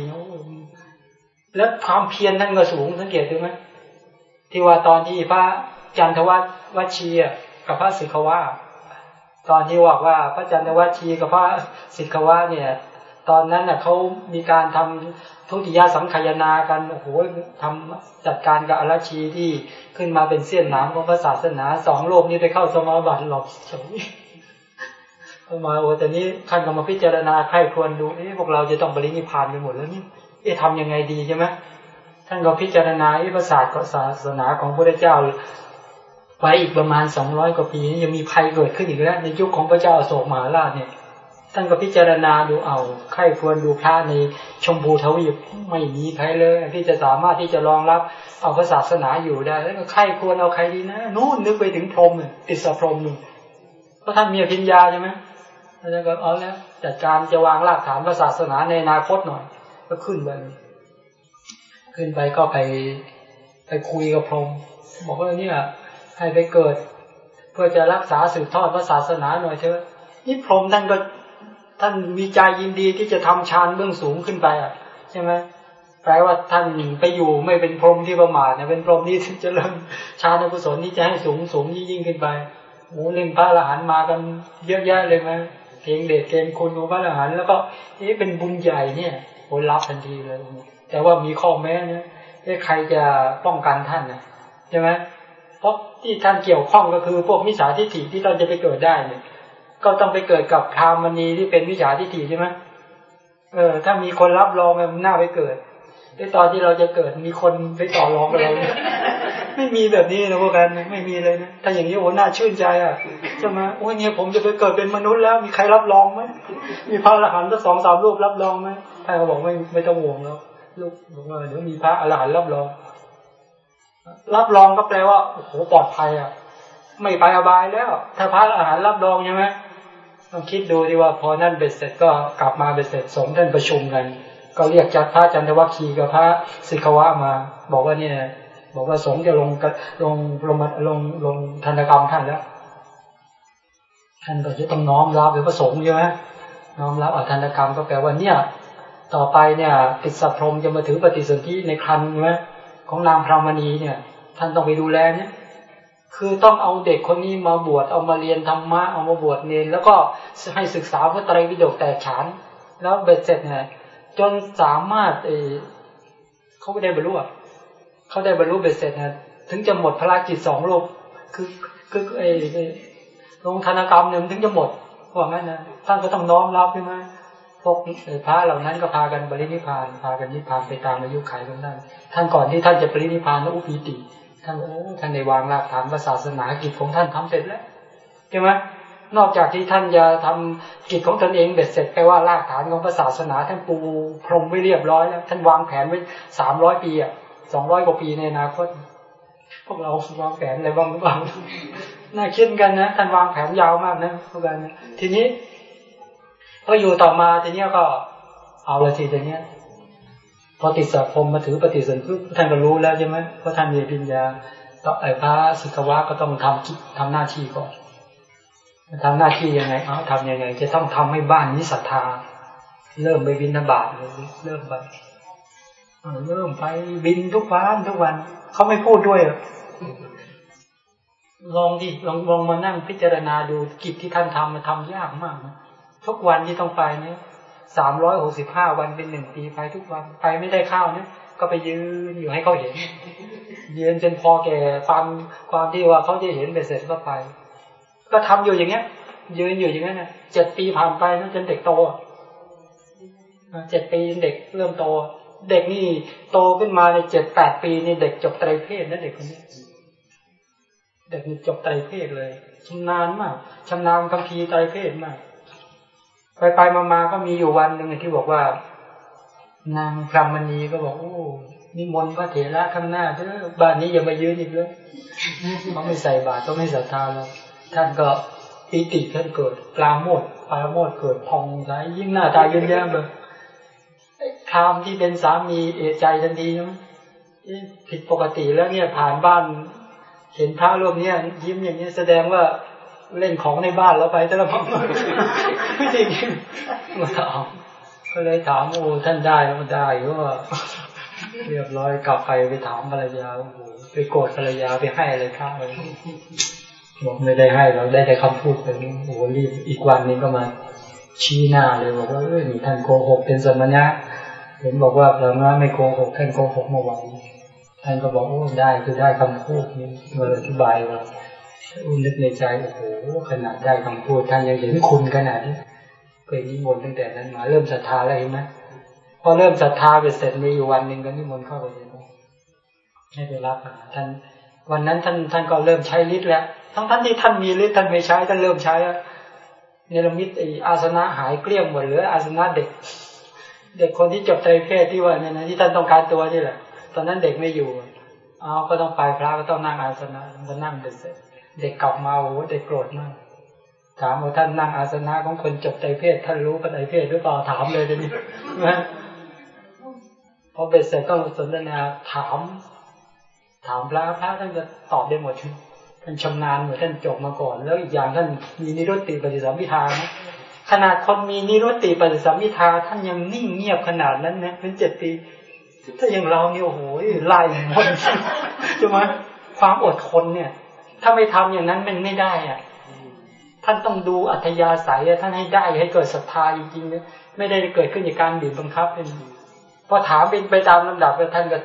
แล้วความเพียรท่านก็สูงสังเกตดูไหมที่ว่าตอนที่พระจันทวัฒวชีกับพระสิกขวาตอนที่บอกว่าพระจันทวัชีกับพระสิกขวาเนี่ย ตอนนั้นเน่ะเขามีการทำทุติยสังขยนากันโอ้โหทำจัดการกับอรชีที่ขึ้นมาเป็นเสี้ยนน้ำของพระศาสนาสองโลกนี้ไปเข้าสมาบัติหลบเฉยมาโอ้แต่นี้ท่านก็มาพิจารณาใครควรดูเอ๊ะพวกเราจะต้องบริณิพานไปหมดแล้วนี่ เอ๊ะทำยังไงดีใช่ไหมท่านก็พิจารณาอิปศาสตร์ศาสนาของพระเจ้าไว้อีกประมาณสองร้อยกว่าปีนี้ยังมีภัยเกิดขึ้นอีกแล้วในยุคของพระเจ้าโศกมหาราชเนี่ยท่านก็พิจารณาดูเอาใครควรดูพระในชมพูทวีปไม่มีใครเลย ที่จะสามารถที่จะรองรับเอาพระศาสนาอยู่ได้ แล้วก็ใครควรเอาใครดีนะนู่นนึกไปถึงพรหมติสพรหมหนึ่งเพราะท่านมีอภิญญาใช่ไหมแล้วก็เอาแล้วจัดการจะวางรากฐานพระศาสนาในอนาคตหน่อย ก็ขึ้นไปขึ้นไปก็ไปไปคุยกับพรหมบอกว่าเนี่ยให้ไปเกิด เพื่อจะรักษาสืบทอดพระศาสนาหน่อยเถอะนี่พรหมท่านก็ท่านมีใจยินดีที่จะทำฌานเบื้องสูงขึ้นไปอะใช่ไหมแปลว่าท่านไปอยู่ไม่เป็นพรหมที่ประมาทนะเป็นพรหมที่จะเริ่มฌานกุศลที่จะให้สูงสูงยิ่งขึ้นไปโอ้เล่นพระอรหันต์มากันเยอะแยะเลยไหมเก่งเด็ดเก่งคุณของพระอรหันต์แล้วก็นี่เป็นบุญใหญ่เนี่ย โอ้รับทันทีเลย แต่ว่ามีข้อแม้นะใครจะป้องกันท่านนะใช่ไหมเพราะที่ท่านเกี่ยวข้องก็คือพวกมิจฉาทิฏฐิที่ท่านจะไปเกิดได้เนี่ยก็ต้องไปเกิดกับพรามณีที่เป็นมิจฉาทิฏฐิใช่ไหมเออ ถ้ามีคนรับรองมันน่าไปเกิดในตอนที่เราจะเกิดมีคนไปต่อรองกับเราไม่มีแบบนี้นะพวกกันไม่มีเลยนะถ้าอย่างนี้โอ้น่าชื่นใจอะใช่ไหมโอ้ยเนี่ยผมจะไปเกิดเป็นมนุษย์แล้วมีใครรับรองไหมมีพระอรหันต์สักสองสามรูปรับรองไหม ท่านก็บอกไม่ไม่ต้องห่วงแล้วลูกบอกว่าเดี๋ยวมีพระอรหันต์รับรอง รับรองก็แปลว่าโอ้โหปลอดภัยอะ ไม่ไปอบายแล้ว ถ้าพระอรหันต์รับรองใช่ไหมต้องคิดดูดีว่าพอนั่นเบ็ดเสร็จก็กลับมาเบ็ดเสร็จสงท่านประชุมกัน ก็เรียกจัดพระจันทวัคคีกับพระสิกวะมา บอกว่าเนี่ยบอกว่าสงจะลงกลงลงลงลงธนกรรมท่านแล้วท่านก็จะต้องน้อมรับหรือพระสงฆ์ใช่ไหมน้อมรับอธนกรรมก็แปลว่าเนี่ย ต่อไปเนี่ยติดสัพพรมจะมาถือปฏิสนธิในครันใช่ไหมของนางพรามณีเนี่ย ท่านต้องไปดูแลเนี่ยคือต้องเอาเด็กคนนี้มาบวชเอามาเรียนธรรมะเอามาบวชเนรแล้วก็ให้ศึกษาพระไตรปิฎกแต่ฉาน แล้วเบ็ดเสร็จเนี่ยจนสามารถเออเขาไม่ได้บรรลุเขาได้บรรลุเบ็ดเสร็จนะถึงจะหมดพระจิตสองโลกคือคือไอ้ลงธนกรรมเนี่ยมันถึงจะหมดเพราะงั้นนะท่านก็ต้องน้อมรับใช่ไหม พวกพระเหล่านั้นก็พากันบรินิพาน พากันนิพานไปตามอายุขัยของท่านท่านก่อนที่ท่านจะปรินิพานแล้วอุปีติท่านโอ้ท่านในวางรากฐานศาสนากิจของท่านทำเสร็จแล้วใช่ไหมนอกจากที่ท่านจะทำกิจของตนเองเบ็ดเสร็จแปลว่ารากฐานของศาสนาท่านปูพรมไว้เรียบร้อยแล้ว ท่านวางแผนไว้สามร้อยปีอะสองร้อยกว่าปีในอนาคตพวกเราวางแผนอะไรบ้างหรือเปล่าน่าคิดกันนะท่านวางแผนยาวมากนะพวกกันทีนี้ ก็อยู่ต่อมาทีเนี้ยก็เอาละทีทีเนี้ยพอติดสัพพมมาถือปฏิสนธิท่านก็รู้แล้วใช่ไหมเพราะท่านมีปัญญาต่อไอ้พระสิกวะก็ต้องทำทำหน้าที่ก่อนทำหน้าที่ยังไงเอาทำยังไง จะต้องทำให้บ้านนี้ศรัทธา เริ่มไปบินธบาตเลยเริ่มไปเริ่มไปบินทุกวันทุกวันเขาไม่พูดด้วยลองดิลองลองมานั่งพิจารณาดูกิจที่ท่านทำมันทำยากมากนะ ทุกวันที่ต้องไปเนี่ยสามร้อยหกสิบห้าวันเป็นหนึ่งปีไปทุกวันไปไม่ได้ข้าวเนี่ยก็ไปยืนอยู่ให้เขาเห็นยืนจนพอแก่ความความที่ว่าเขาจะเห็นไปเสร็จก็ไป ก็ทำอยู่อย่างเงี้ย ยืนอยู่อย่างเงี้ยนะเจ็ดปีผ่านไปนะจนเด็กโตเจ็ดปีเด็กเริ่มโต เด็กนี่โตขึ้นมาในเจ็ดแปดปีนี่เด็กจบไตรเพศนะเด็กคนนี้เด็กนี่จบไตรเพศเลยชำนาญมากชำนาญคัมภีไตรเพศมาก ไปไปมาๆก็มีอยู่วันหนึ่งที่บอกว่า นางพรามณีก็บอกโอ้นิมนต์พระเถระข้างหน้าเถอะบ้านนี้อย่ามายืนอีกเลยเขาไม่ใส่บาตรก็ไม่ศรัทธาแล้วท่านก็ปิติท่านเกิดปลาโมดปลาโมดเกิดพองใสยิ่งหน้าตายิ้มแย้มเลยคามที่เป็นสามีเอะใจทันทีนะผิดปกติแล้วเนี่ยผ่านบ้าน เห็นพระรูปนี้ยิ้มอย่างนี้แสดงว่า เล่นของในบ้านเราไปแต่ละพักไม่จริงมาถามก็เลยถามโอ้ท่านได้แล้วมันได้ก็เรียบร้อยกลับไปไปถามภรรยาโอ้โหไปโกรธภรรยาไปให้อะไรข้าเลยบอกไม่ได้ให้เราได้แต่คำพูดไปนี้โอ้โหรีบอีกวันนึงก็มาชี้หน้าเลยบอกว่าเออนี่ท่านโกหกเป็นสมณะเห็นบอกว่าเราไม่โกหกท่านโกหกเมื่อวานท่านก็บอกโอ้ได้คือได้คำพูดนี้มื่อธิบายว่า นึกในใจโอ้โหขนาดได้คำพูดท่านยังเห็นคุณขนาดนี้เคยนิมนต์ตั้งแต่นั้นมาเริ่มศรัทธาแล้วเห็นไหมพอเริ่มศรัทธาไปเสร็จมีอยู่วันหนึ่งก็นิมนต์เข้าไปเลยให้ไปรับท่าน วันนั้นท่านท่านก็เริ่มใช้ฤทธิ์แล้วทั้งท่านที่ท่านมีฤทธิ์ท่านไม่ใช้ท่านเริ่มใช้แล้วเนรมิตไออาสนะหายเกลี้ยงหมดเหลืออาสนะเด็ก เด็กคนที่จบไตรเพศที่ว่าเนี่ยนะที่ท่านต้องการตัวนี่แหละ ตอนนั้นเด็กไม่อยู่เอาก็ต้องไปพระก็ต้องนั่งอาสนะก็นั่งเสร็จ เด็กกลับมาโอ้เด็กโกรธมากถามว่าท่านนั่งอาสนะของคนจบไตรเพศ ท่านรู้ปไตรเพศหรือเปล่าถามเลยเดี๋ยวนี้นะพอเบ็ดเสร็จก็สนทนาถาม ถามพระพระท่านจะตอบได้หมดท่านชำนาญเหมือนท่านจบมาก่อน แล้วอีกอย่างท่านมีนิรุตติปฏิสัมพิทานะขนาดคนมีนิรุตติปฏิสัมพิทาท่านยังนิ่งเงียบขนาดนั้นนะเป็นเจ็ดปี ถ้าอย่างเราเนี่ยโอ้โหไล่หมดใช่ไหมความอดทนเนี่ย ถ้าไม่ทำอย่างนั้นมันไม่ได้อะ ท่านต้องดูอัธยาศัยท่านให้ได้ให้เกิดศรัทธาจริงๆนะไม่ได้เกิดขึ้นจากการบีบบังคับเป็นพอถามเป็นไปตามลำดับแล้วท่านก็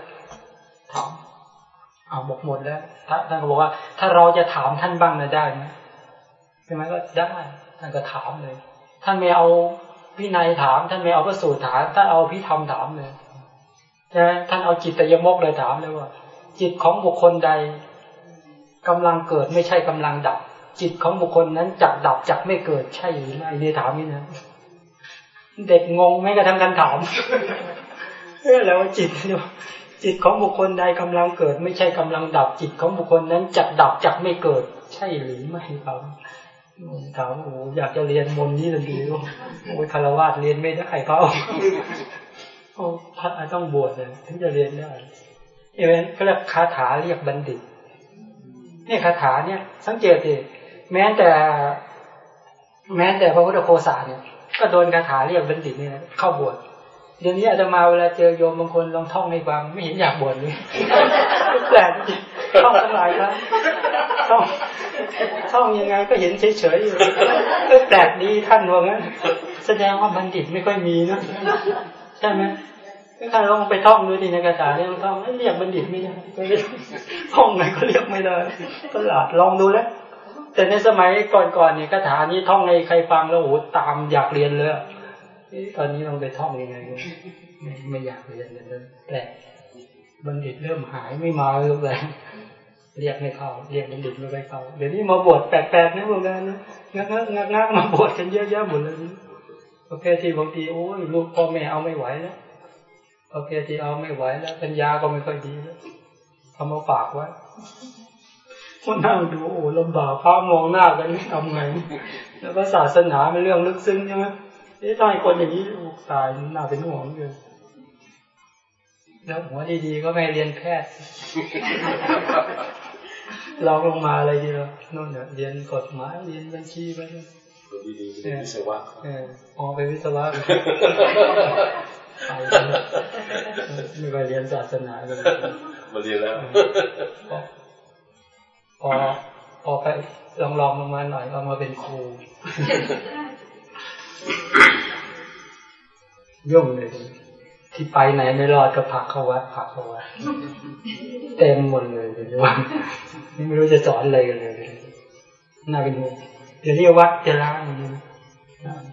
ถามเอาบอกหมดแล้วท่านก็บอกว่า ถ้าเราจะถามท่านบ้างนะได้ไหมใช่ไหมก็ได้ท่านก็ถามเลย ท่านไม่เอาพินัยถาม ท่านไม่เอาพระสูตรถามท่านเอาพิธรรมถามเลยใช่ไหมท่านเอาจิตตยมกเลยถามเลยว่า จิตของบุคคลใด กำลังเกิดไม่ใช่กำลังดับ จิตของบุคคลนั้นจักดับจักไม่เกิดใช่หรือไม่นี่ถามนี่นะ เด็กงงไม่กระทั่งกันถามเออแล้วจิตจิตของบุคคลใดกำลังเกิด ไม่ใช่กำลังดับ จิตของบุคคลนั้นจักดับจักไม่เกิด ใช่หรือไม่ครับถามโอ้อยากจะเรียนมนนี้ทันทีโอ้คารวะเรียนไม่ได้เขาโอ้พระต้องบวชเลยถึงจะเรียนได้เอเวนเขาเรียกคาถาเรียกบัณฑิต นี่คาถาเนี่ย สังเกตดิแม้แต่ แม้แต่พระพุทธโคสาเนี่ย ก็โดนคาถาเรียกบัณฑิตเนี่ยเข้าบวชเดี๋ยวนี้อาตมาเวลาเจอโยมบางคนลองท่องในบางไม่เห็นอยากบวชเลยแปลกท่องทั้งหลายครับท่องท่องยังไงก็เห็นเฉยๆอยู่แปลกดีท่านว่างั้น แสดงว่าบัณฑิตไม่ค่อยมีนะใช่ไหม ถ้าลองไปท่องดูดีในคาถาเนี่ยท่องเรียกบัณฑิตไม่ได้ท่องไงก็เรียกไม่ได้ประหลาดลองดูแล้วแต่ในสมัยก่อนๆเนี่ยคาถานี้ท่องในใครฟังแล้วโอ้โหตามอยากเรียนเลยตอนนี้ลองไปท่องยังไงไม่อยากเรียนเลยแปลกบัณฑิตเริ่มหายไม่มาเลยเรียกไม่เข้าเรียกบัณฑิตไม่ไปเข้าเดี๋ยวนี้มาบวชแปลกๆนะพวกนั้นนะงักงักงักงักมาบวชกันเยอะแยะหมดเลยประเภทที่บางทีโอ้ยลูกพ่อแม่เอาไม่ไหวแล้ว ประเภทที่เอาไม่ไหวแล้วปัญญาก็ไม่ค่อยดีแล้วทำมาฝากไว้คนนั่งดูโอ้ลำบากพระมองหน้ากันทำไงแล้วก็ศาสนาเป็นเรื่องลึกซึ้งใช่ไหมเอ๊ะทำไมคนอย่างนี้ตายน่าเป็นห่วงเลยแล้วหัวดีๆก็ไม่เรียนแพทย์ลองลงมาอะไรดีล่ะนู่นเนี่ยเรียนกฎหมายเรียนบัญชีไปเลย
ดีๆเป็นวิศวะ
เออพอไปวิศวะ ไปไม่ไปเรียนศาสนาเลย
มาเรียนแล้ว
พอพอไปลองลองลงมาหน่อยเอามาเป็นครูยุ่งเลยที่ไปไหนไม่รอดก็ผักเข้าวัดผักเข้าวัดเต็มหมดเลยเดี๋ยววันไม่รู้จะสอนอะไรกันเลยน่าเป็นห่วงเดี๋ยวนี้วัดจะล้างอย่างนี้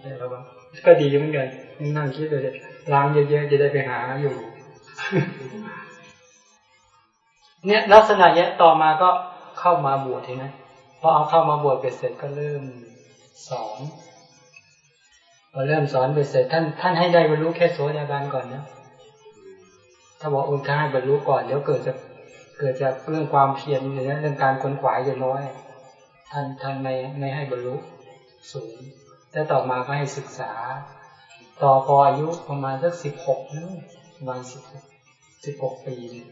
แต่ละวัดก็ดีเหมือนกันนั่งคิดเลย ล้างเยอะๆจะได้ไปหาอยู่ เนี่ยลักษณะเนี้ยต่อมาก็เข้ามาบวชเห็นไหมพอเอาเข้ามาบวชเบ็ดเสร็จก็เริ่มสอนพอเริ่มสอนเบ็ดเสร็จท่านท่านให้ได้บรรลุแค่โสดาบันก่อนนะถ้าบอกองค์ท่านให้บรรลุก่อนเดี๋ยวเกิดจะเกิดจากเรื่องความเพียรหรือเรื่องการค้นขวายจะน้อย ท่านท่านไม่ไม่ให้บรรลุสูงแล้วต่อมาก็ให้ศึกษา ต่อพออายุประมาณสักสิบหกนะประมาณสิบสิบหกปีเนี่ย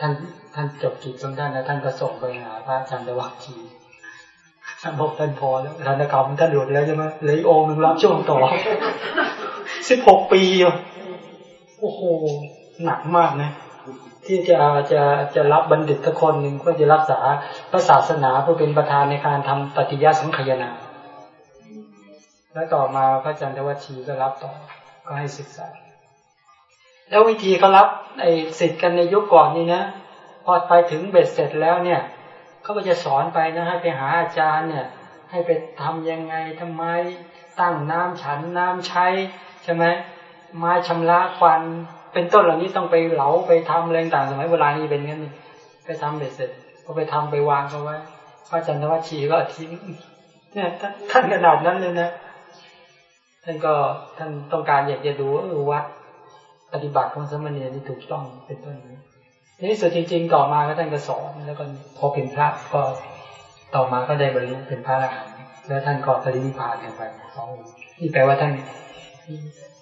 ท่านท่านจบกิจของท่านแล้วท่านก็ส่งไปหาพระอาจารย์ตะวักทีท่านบอกท่านพอแล้วท่านกรรมท่านหลุดแล้วใช่ไหมเหลือองค์หนึ่งรับช่วงต่อสิบหกปีโอ้โหหนักมากนะ ที่จะจะจะรับบัณฑิตทุกคนหนึ่งเพื่อจะรักษาพระศาสนาเพื่อเป็นประธานในการทำปฏิญาสังขยนา แล้วต่อมาพระอาจารย์ทวัชีก็รับต่อ ก็ให้ศึกษา แล้ววิธีเขารับไอ้สิทธิ์กันในยุคก่อนนี่นะ พอไปถึงเบ็ดเสร็จแล้วเนี่ยเขาก็จะสอนไปนะให้ไปหาอาจารย์เนี่ย ให้ไปทำยังไงทำไมตั้งน้ำฉันน้ำใช้ใช่ไหมไม้ชำระควันเป็นต้นเหล่านี้ต้องไปเหลาไปทำอะไรต่างสมัยโบราณนี่เป็นงั้นไปทำเบ็ดเสร็จก็ไปทำไปวางเอาไว้พระอาจารย์ทวัชีก็ทิ้งเนี่ยท่านขนาดนั้นเลยนะ ท่านก็ท่านต้องการอยากจะดูเออวัดปฏิบัติของสมณีนี่ถูกต้องเป็นต้นนี้นี่สุดจริง ๆ ต่อมาก็ท่านก็สอนแล้วก็พอเป็นพระก็ต่อมาก็ได้บรรลุเป็นพระอรหันต์แล้วท่านก็ปรินิพพานกันไปสองนี่แปลว่าท่าน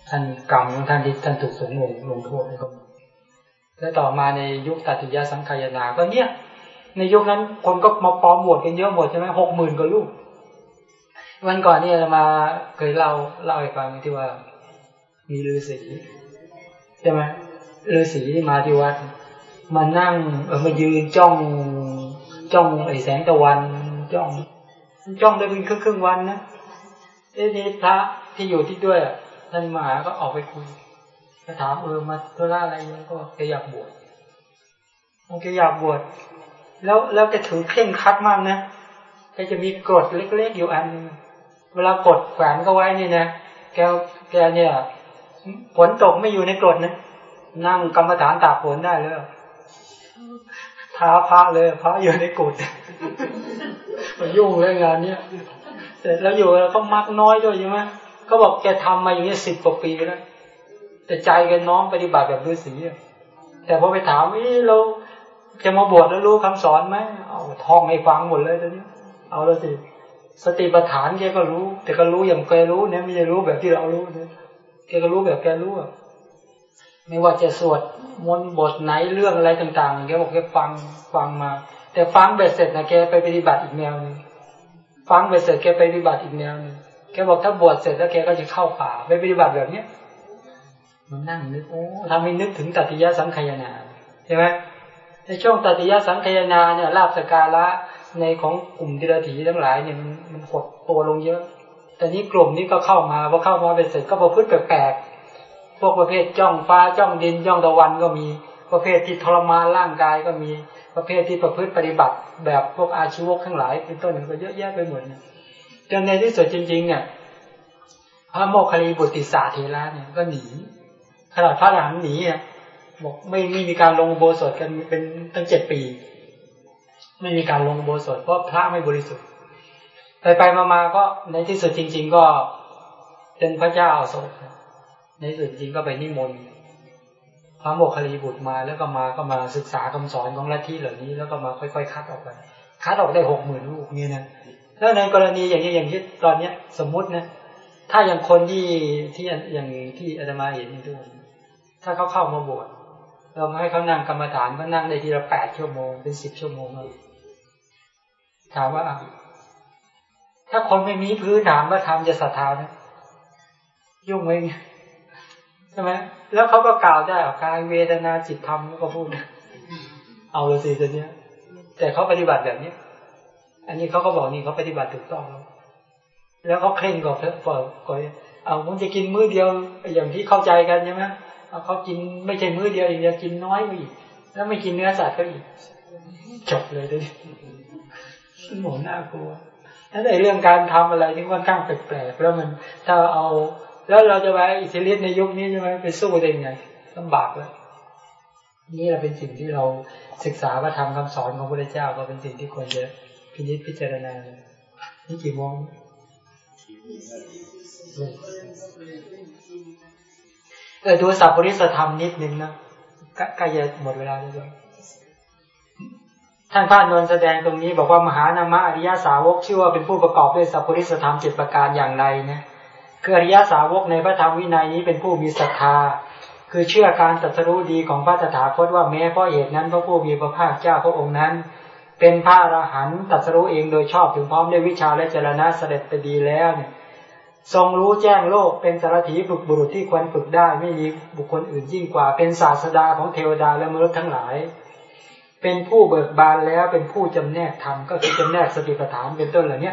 ท่านกรรมของท่านที่ท่านถูกสงลงลงโทษแล้วก็แล้วต่อมาในยุคตัติยาสังขายนาก็เนี่ย ในยุคนั้นคนก็มาปลอมบวชกันเยอะหมดใช่ไหมหกหมื่นกว่าลูก วันก่อนเนี่ยมาเคยเล่าเล่าให้ฟังที่ว่า มีฤาษีใช่ไหมฤาษีมาที่วัดมานั่งเออมายืนจ้องจ้องไอ้แสงตะวันจ้องจ้องได้เป็นครึ่งครึ่งวันนะเอ้นี่พระที่อยู่ที่ด้วยท่านมาก็ออกไปคุยก็ถามเออมาธุระอะไรมันก็แกอยากบวชมันแกอยากบวชแล้วแล้วแกถือเคร่งคัดมากนะแกจะมีกรดเล็กๆอยู่อันนึง เวลากดแขวนก็ไว้นี่นะแกแกเนี่ยฝนตกไม่อยู่ในกรดนะนั่งกรรมฐานตากฝนได้เลยท้าพระเลยพระอยู่ในกุฏมันยุ่งเลยงานเนี้ยเสร็จแล้วอยู่แล้วก็มักน้อยด้วยใช่ไหมเขาบอกแกทำมาอย่างนี้สิบกว่าปีแล้วแต่ใจแกน้อมปฏิบัติแบบฤาษีแต่พอไปถามว่เราจะมาบวชแล้วรู้คำสอนไหมเอาท่องให้ฟังหมดเลยตอนนี้ เอาแล้วสิ สติปัฏฐานแกก็รู้ แต่ก็รู้อย่างแกรู้เนี่ยไม่ใช่รู้แบบที่เรารู้เนี่ยแกก็รู้แบบแกรู้อะไม่ว่าจะสวดมนต์บทไหนเรื่องอะไรต่างๆแกบอกแกฟังฟังมา แต่ฟังเบ็ดเสร็จนะแกไปปฏิบัติอีกแนวหนึงฟังเบ็ดเสร็จแกไปปฏิบัติอีกแนวหนึงแกบอกถ้าบวชเสร็จแล้วแกก็จะเข้าป่าไปปฏิบัติแบบเนี้ยมันนั่งนึกโอ้ทำให้นึกถึงตัติยสังขยนาใช่ไหมในช่วงตัติยสังขยนาเนี่ยลาบสกการะ ในของกลุ่มดิรถีทั้งหลายเนี่ยมันมันหดตัวลงเยอะ แต่นี้กลุ่มนี้ก็เข้ามาพอเข้ามาเป็นเสร็จก็ประพฤติแปลกๆพวกประเภทจ้องฟ้าจ้องดินจ้องตะวันก็มีประเภทที่ทรมานร่างกายก็มีประเภทที่ประพฤติปฏิบัติ แบบพวกอาชีวกทั้งหลายเป็นต้นก็เยอะแยะไปหมดเนี่ยจนในที่สุดจริง ๆ เนี่ยพระโมคคัลลีบุตติสาเทระเนี่ยก็หนีขนาดพระอรหันหนีอะบอกไม่ไม่มีการลงโบสถกันเป็นตั้งเจ็ดปี ไม่มีการลงโบสถเพราะพระไม่บริสุทธิ์ ไปไปมาๆก็ในที่สุดจริง ๆ ก็เป็นพระเจ้าอโศกในที่สุดจริงก็ไปนิมนต์พระโมคคัลลีบุตรมาแล้วก็มาก็มาศึกษาคำสอนของลัทธิเหล่านี้ แล้วก็มาค่อยๆคัดออกไปคัดออกได้หกหมื่นลูกนี่นะแล้วในกรณีอย่างนี้อย่างที่ตอนเนี้ยสมมุตินะถ้าอย่างคนที่ที่อย่างที่อาตมาเห็นนี่ด้วยถ้าเขาเข้ามาบวชเราให้เขานั่งกรรมฐานก็นั่งได้ทีละแปดชั่วโมงเป็นสิบชั่วโมงเลย ถามว่า ถ้าคนไม่มีพื้นฐานว่าทำจะศรัทธาไหมยุ่งไหมเนี่ยใช่ไหมแล้วเขาก็กล่าวได้กายเวทนาจิตธรรมก็พูดเอาเลยสิตัวเนี้ย แต่เขาปฏิบัติแบบนี้อันนี้เขาก็บอกนี่เขาปฏิบัติถูกต้องแล้วแล้วเขาเคร่งกว่าเพื่อก่อนเอาผมจะกินมื้อเดียวอย่างที่เข้าใจกันใช่ไหมเอาเขากินไม่ใช่มื้อเดียวอีกจะกินน้อยกว่าอีก แล้วไม่กินเนื้อสัตว์ก็อีกจบเลยตัว นี้หน่ากลัวแล้วในเรื่องการทำอะไรที่ค่อนข้างแปลกๆแล้วมันถ้าเอา แล้วเราจะไปอิสริยในยุคนี้ใช่ไหมไปสู้ได้ยังไงลำบากเลยนี่แหละเป็นสิ่งที่เราศึกษาว่าทำคำสอนของพระเจ้าก็เป็นสิ่งที่ควรจะพิจิตพิจารณานี่กี่โมงเออดูสัพปริสธรรมนิดนึงนะใกล้จะหมดเวลาแล้วด้วย ท่านพระนวลแสดงตรงนี้บอกว่ามหานามะอริยสาวกชื่อว่าเป็นผู้ประกอบด้วยสัพปริสธรรมเจ็ดประการอย่างไรนะคืออริยสาวกในพระธรรมวินัยนี้เป็นผู้มีศรัทธา คือเชื่อการตรัสรู้ดีของพระตถาคตว่าแม้เพราะเหตุนั้นพระผู้มีพระภาคเจ้าพระองค์นั้น เป็นพระอรหันต์ตรัสรู้เองโดยชอบถึงพร้อมด้วยวิชาและเจรณะเสด็จไปดีแล้วเนี่ยทรงรู้แจ้งโลกเป็นสารถีฝึกบุรุษที่ควรฝึกได้ไม่มีบุคคลอื่นยิ่งกว่าเป็นศาสดาของเทวดาและมนุษย์ทั้งหลาย เป็นผู้เบิกบานแล้วเป็นผู้จำแนกธรรมก็คือจำแนกสติปัฏฐานเป็นต้นเหล่านี้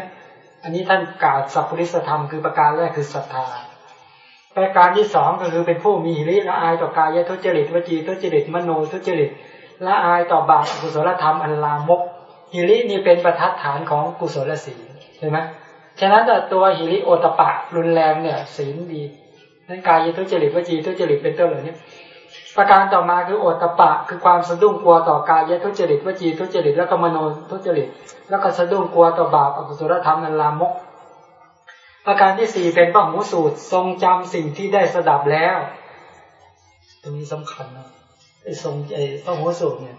อันนี้ท่านกล่าวสัพพุริสธรรมคือประการแรกคือศรัทธาประการที่สองก็คือเป็นผู้มีหิริละอายต่อกายทุจริตวจีทุจริตมโนทุจริตละอายต่อบาปกุศลธรรมอันลามกหิรินี่เป็นประทัดฐานของกุศลศีลใช่ไหมฉะนั้นตัวหิริโอตปะรุนแรงเนี่ยศีลดีนั้นกายทุจริตวจีทุจริตเป็นต้นเหล่านี้ ประการต่อมาคือโอตะปะ คือความสะดุ้งกลัวต่อกายทุจริตวจีทุจริตแล้วก็มโนทุจริต แล้วก็สะดุ้งกลัวต่อบาปอกุศลธรรมอันลามก ประการที่สี่เป็นพระหูสูตร ทรงจำสิ่งที่ได้สดับแล้ว ตรงนี้สำคัญนะไอ้ทรงไอ้พระหูสูตรเนี่ย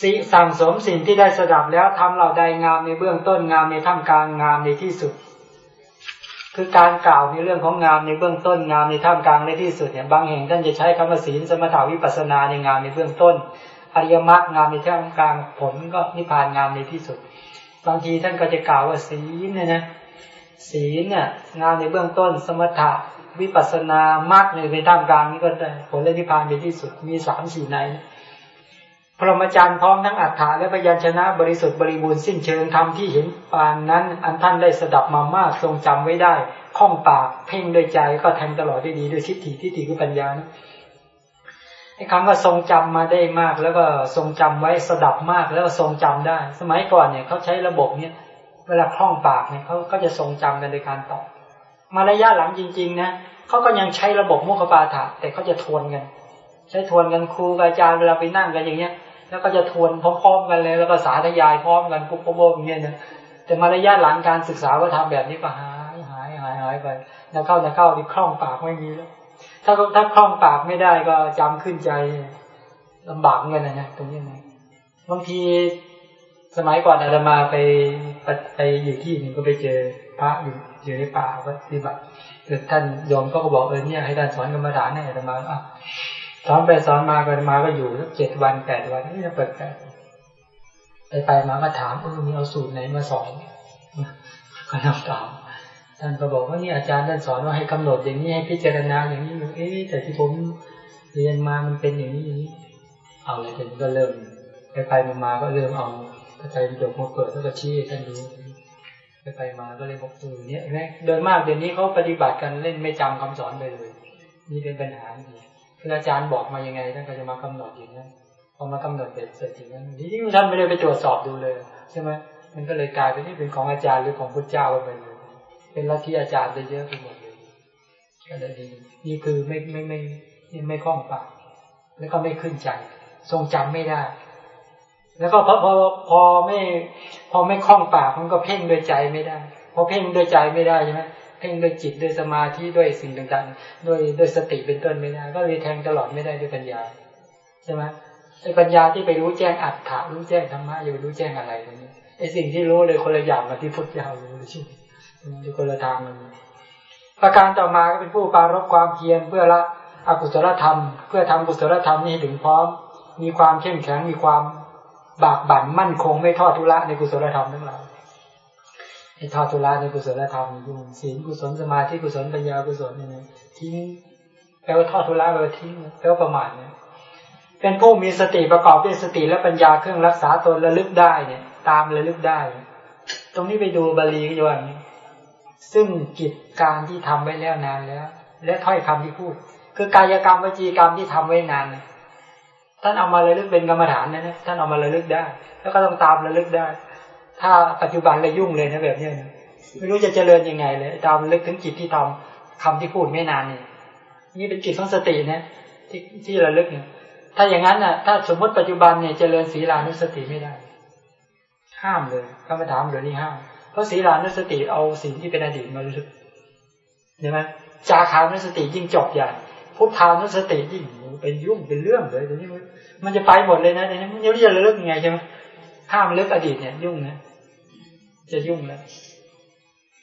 สิสั่งสมสิ่งที่ได้สดับแล้วทำเหล่าใดงามในเบื้องต้นงามในท่ามกลางงามในที่สุด คือการกล่าวในเรื่องของงามในเบื้องต้นงามในท่ามกลางในที่สุดเนี่ยบางแห่งท่านจะใช้คำว่าศีลสมถาวิปัสนาในงามในเบื้องต้นอริยมรรคงามในท่ามกลางผลก็นิพพานงามในที่สุด บางทีท่านก็จะกล่าวว่าศีลเนี่ยนะศีลเนี่ยงามในเบื้องต้น สมถะวิปัสนามรรคในท่ามกลางนี้ก็ได้ผลและนิพพานในที่สุดมีสามสี่ใน พรหมจรรย์พร้อมทั้งอัฏฐาและพยัญชนะบริสุทธิ์บริบูรณ์สิ้นเชิงธรรมที่เห็นปานนั้น อันท่านได้สดับมามากทรงจำไว้ได้คล่องปากเพ่งด้วยใจก็แทงตลอดได้ดีด้วยทิฏฐิทิฏฐิคือปัญญานะไอ้คำว่าทรงจำมาได้มาก แล้วก็ทรงจำไว้สดับมากแล้วก็ทรงจำได้ สมัยก่อนเนี่ยเขาใช้ระบบเนี้ยเวลาคล่องปากเนี่ยเขาก็จะทรงจำกันโดยการตอบมาระยะหลังจริง ๆ นะเขาก็ยังใช้ระบบมุขปาฐะแต่เขาจะทวนกัน ใช้ทวนกันครูอาจารย์เวลาไปนั่งกันอย่างเงี้ย แล้วก็จะทวนพร้อมๆกันเลย แล้วก็สาธยายพร้อมกันปุ๊บปุ๊บอย่างเงี้ยนะแต่มาระยะหลังการศึกษาว่าทำแบบนี้ก็หายหายหายหายไปนักเข้านักเข้าที่คล่องปากไม่มีแล้ว ถ้าถ้าคล่องปากไม่ได้ก็จำขึ้นใจลำบากเงินนะเนี่ยตรงนี้นะบางทีสมัยก่อนอาตมาไปไปอยู่ที่หนึ่งก็ไปเจอพระอยู่อยู่ในป่าปฏิบัติท่านยอมก็บอกเออเนี่ยให้ท่านสอนกรรมฐานให้อาตมาอะ สอนไปสอนมาก็มาก็อยู่สักเจ็ดวันแปดวันนี่จะเปิดแปดไปไปมาก็ถามเออมีเอาสูตรไหนมาสอนก็นำตามท่านก็บอกว่านี่อาจารย์ท่านสอนว่าให้กำหนดอย่างนี้ให้พิจารณาอย่างนี้เอ๊ะแต่ที่ผมเรียนมามันเป็นอย่างนี้อย่างนี้ เอาเลยทีนี้ก็เริ่มไปไปมาก็เริ่มเอาพระไตรปิฎกมาเปิดแล้วก็ชี้ท่านดูไปไปมาก็เลยบอกเออเนี่ยแม่โดยมากเดี๋ยวนี้เขาปฏิบัติกันเล่นไม่จำคำสอนไปเลยนี่เป็นปัญหาที คืออาจารย์บอกมายังไงท่านก็จะมากำหนดอย่างนั้นพอมากำหนดเสร็จเสร็จอย่างนั้นที่ท่านไม่ได้ไปตรวจสอบดูเลย ใช่ไหมมันก็เลยกลายเป็นที่เป็นของอาจารย์หรือของพระเจ้าไปเลยเป็นลัทธิอาจารย์ไปเยอะไปหมดเลยก็เลยดีนี่คือไม่ไม่ไม่ไม่คล่องปากแล้วก็ไม่ขึ้นใจ ทรงจำไม่ได้ แล้วก็พอพอพอไม่ พอไม่คล่องปากมันก็เพ่งด้วยใจไม่ได้พอเพ่งด้วยใจไม่ได้ใช่ไหม เพ่งด้วยจิตด้วยสมาธิด้วยสิ่งต่างๆด้วยด้วยสติเป็นต้นไม่ได้ ก็เลยแทงตลอดไม่ได้ด้วยปัญญาใช่ไหมไอ้ปัญญาที่ไปรู้แจ้งอัตถะรู้แจ้งธรรมะอยู่รู้แจ้งอะไรตรงนี้ไอ้สิ่งที่รู้เลยคนละอย่างกับที่พุทธเจ้ารู้ใช่ดูคนละทางมันประการต่อมาก็เป็นผู้ปารบความเพียรเพื่อละอกุศลธรรม เพื่อทำกุศลธรรมนี้ถึงพร้อม มีความเข้มแข็งมีความบากบั่นมั่นคงไม่ทอดทุระในกุศลธรรมทั้งหลาย ไอ้ทอดทุระในกุศลธรรมนี่ศีลกุศลสมาธิกุศลปัญญากุศลเนี่ยทิ้งแปลว่าทอดทุระแปลว่าทิ้งแปลว่าประมาทเนี่ยเป็นผู้มีสติประกอบด้วยสติและปัญญาเครื่องรักษาตนระลึกได้เนี่ย ตามระลึกได้ ตรงนี้ไปดูบาลีก็จะว่าอย่างนี้ซึ่งกิจการที่ทำไว้แล้วนานแล้ว และถ้อยคำที่พูด คือกายกรรมวจีกรรมที่ทำไว้นานท่านเอามาระลึกเป็นกรรมฐานนะนะท่านเอามาระลึกได้ แล้วก็ต้องตามระลึกได้ ถ้าปัจจุบันเลยยุ่งเลยนะแบบนี้ไม่รู้จะเจริญยังไงเลยตามลึกถึงจิตที่ทำคำที่พูดไม่นานนี่นี่เป็นกิจของสตินะที่ที่ระลึกเนี่ยถ้าอย่างนั้นน่ะ ถ้าสมมติปัจจุบันเนี่ยเจริญศีลานุสติไม่ได้ ห้ามเลยกรรมฐานเดี๋ยวนี้ห้ามเพราะศีลานุสติเอาสิ่งที่เป็นอดีตมาลึกเห็นไหมจาคานุสติยิ่งจบใหญ่พุทธานุสติยิ่งเป็นยุ่งเป็นเรื่องเลยเดี๋ยวนี้มันจะไปหมดเลยนะเดี๋ยวนี้มันจะระลึกยังไงใช่ไหมห้ามลึกอดีตเนี่ยยุ่งนะ จะยุ่งแล้ว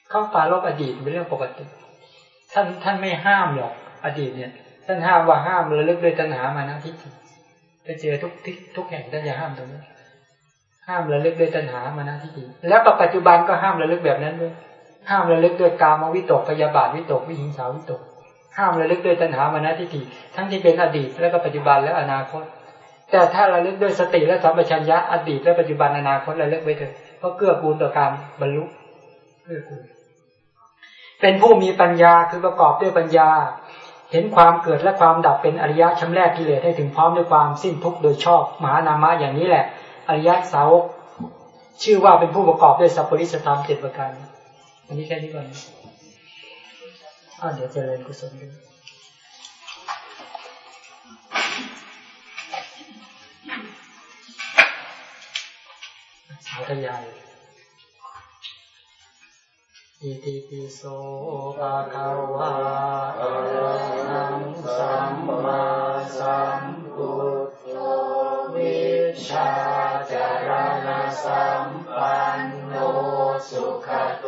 เข้าตาลบอดีตเป็นเรื่องปกติ ท่านท่านไม่ห้ามหรอกอดีตเนี่ย ท่านห้ามว่าห้ามระลึกด้วยตัณหามานะทิฏฐิจะเจอทุกทิศทุกแห่งท่านจะห้ามตรงนี้ห้ามระลึกด้วยตัณหามานะทิฏฐิแล้วปัจจุบันก็ห้ามระลึกแบบนั้นด้วยห้ามระลึกด้วยกามวิตกพยาบาทวิตกวิหิงสาวิตก ห้ามระลึกด้วยตัณหามานะทิฏฐิทั้งที่เป็นอดีตแล้วก็ปัจจุบันและอนาคต แต่ถ้าระลึกด้วยสติและสัมปชัญญะอดีตและปัจจุบันอนาคตระลึกไว้เถอะ เพราะเกื้อกูลต่อการบรรลุเกื้อกูลเป็นผู้มีปัญญาคือประกอบด้วยปัญญา เห็นความเกิดและความดับเป็นอริยะชำแรกกิเลสให้ถึงพร้อมด้วยความสิ้นทุกข์โดยชอบมหานามะอย่างนี้แหละ อริยะสาวกชื่อว่าเป็นผู้ประกอบด้วยสัพพริสธรรมเจ็ดประการอันนี้แค่นี้ก่อนอ่าเดี๋ยวเจริญกุศลด้วย สาธยายอิติปิโสภะคะวะอะระหังสัมมาสัมพุทโธวิชาจารณสัมปันโนสุขโต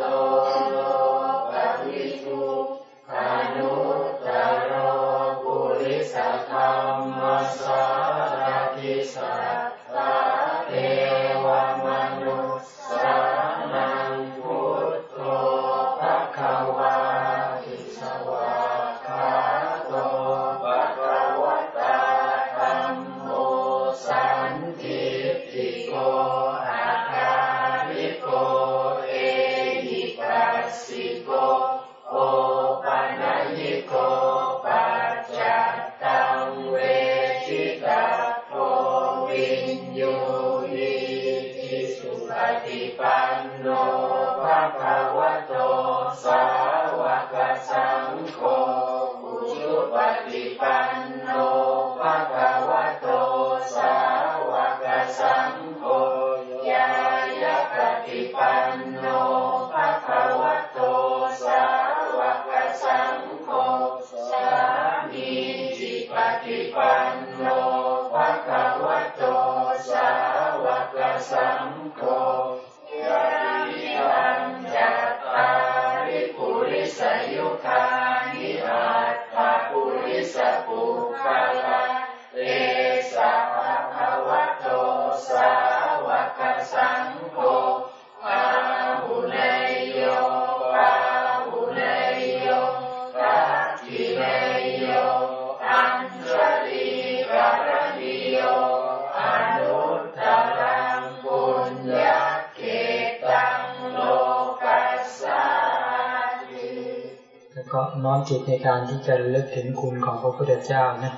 จิตในการที่จะระลึกถึงคุณของพระพุทธเจ้านะ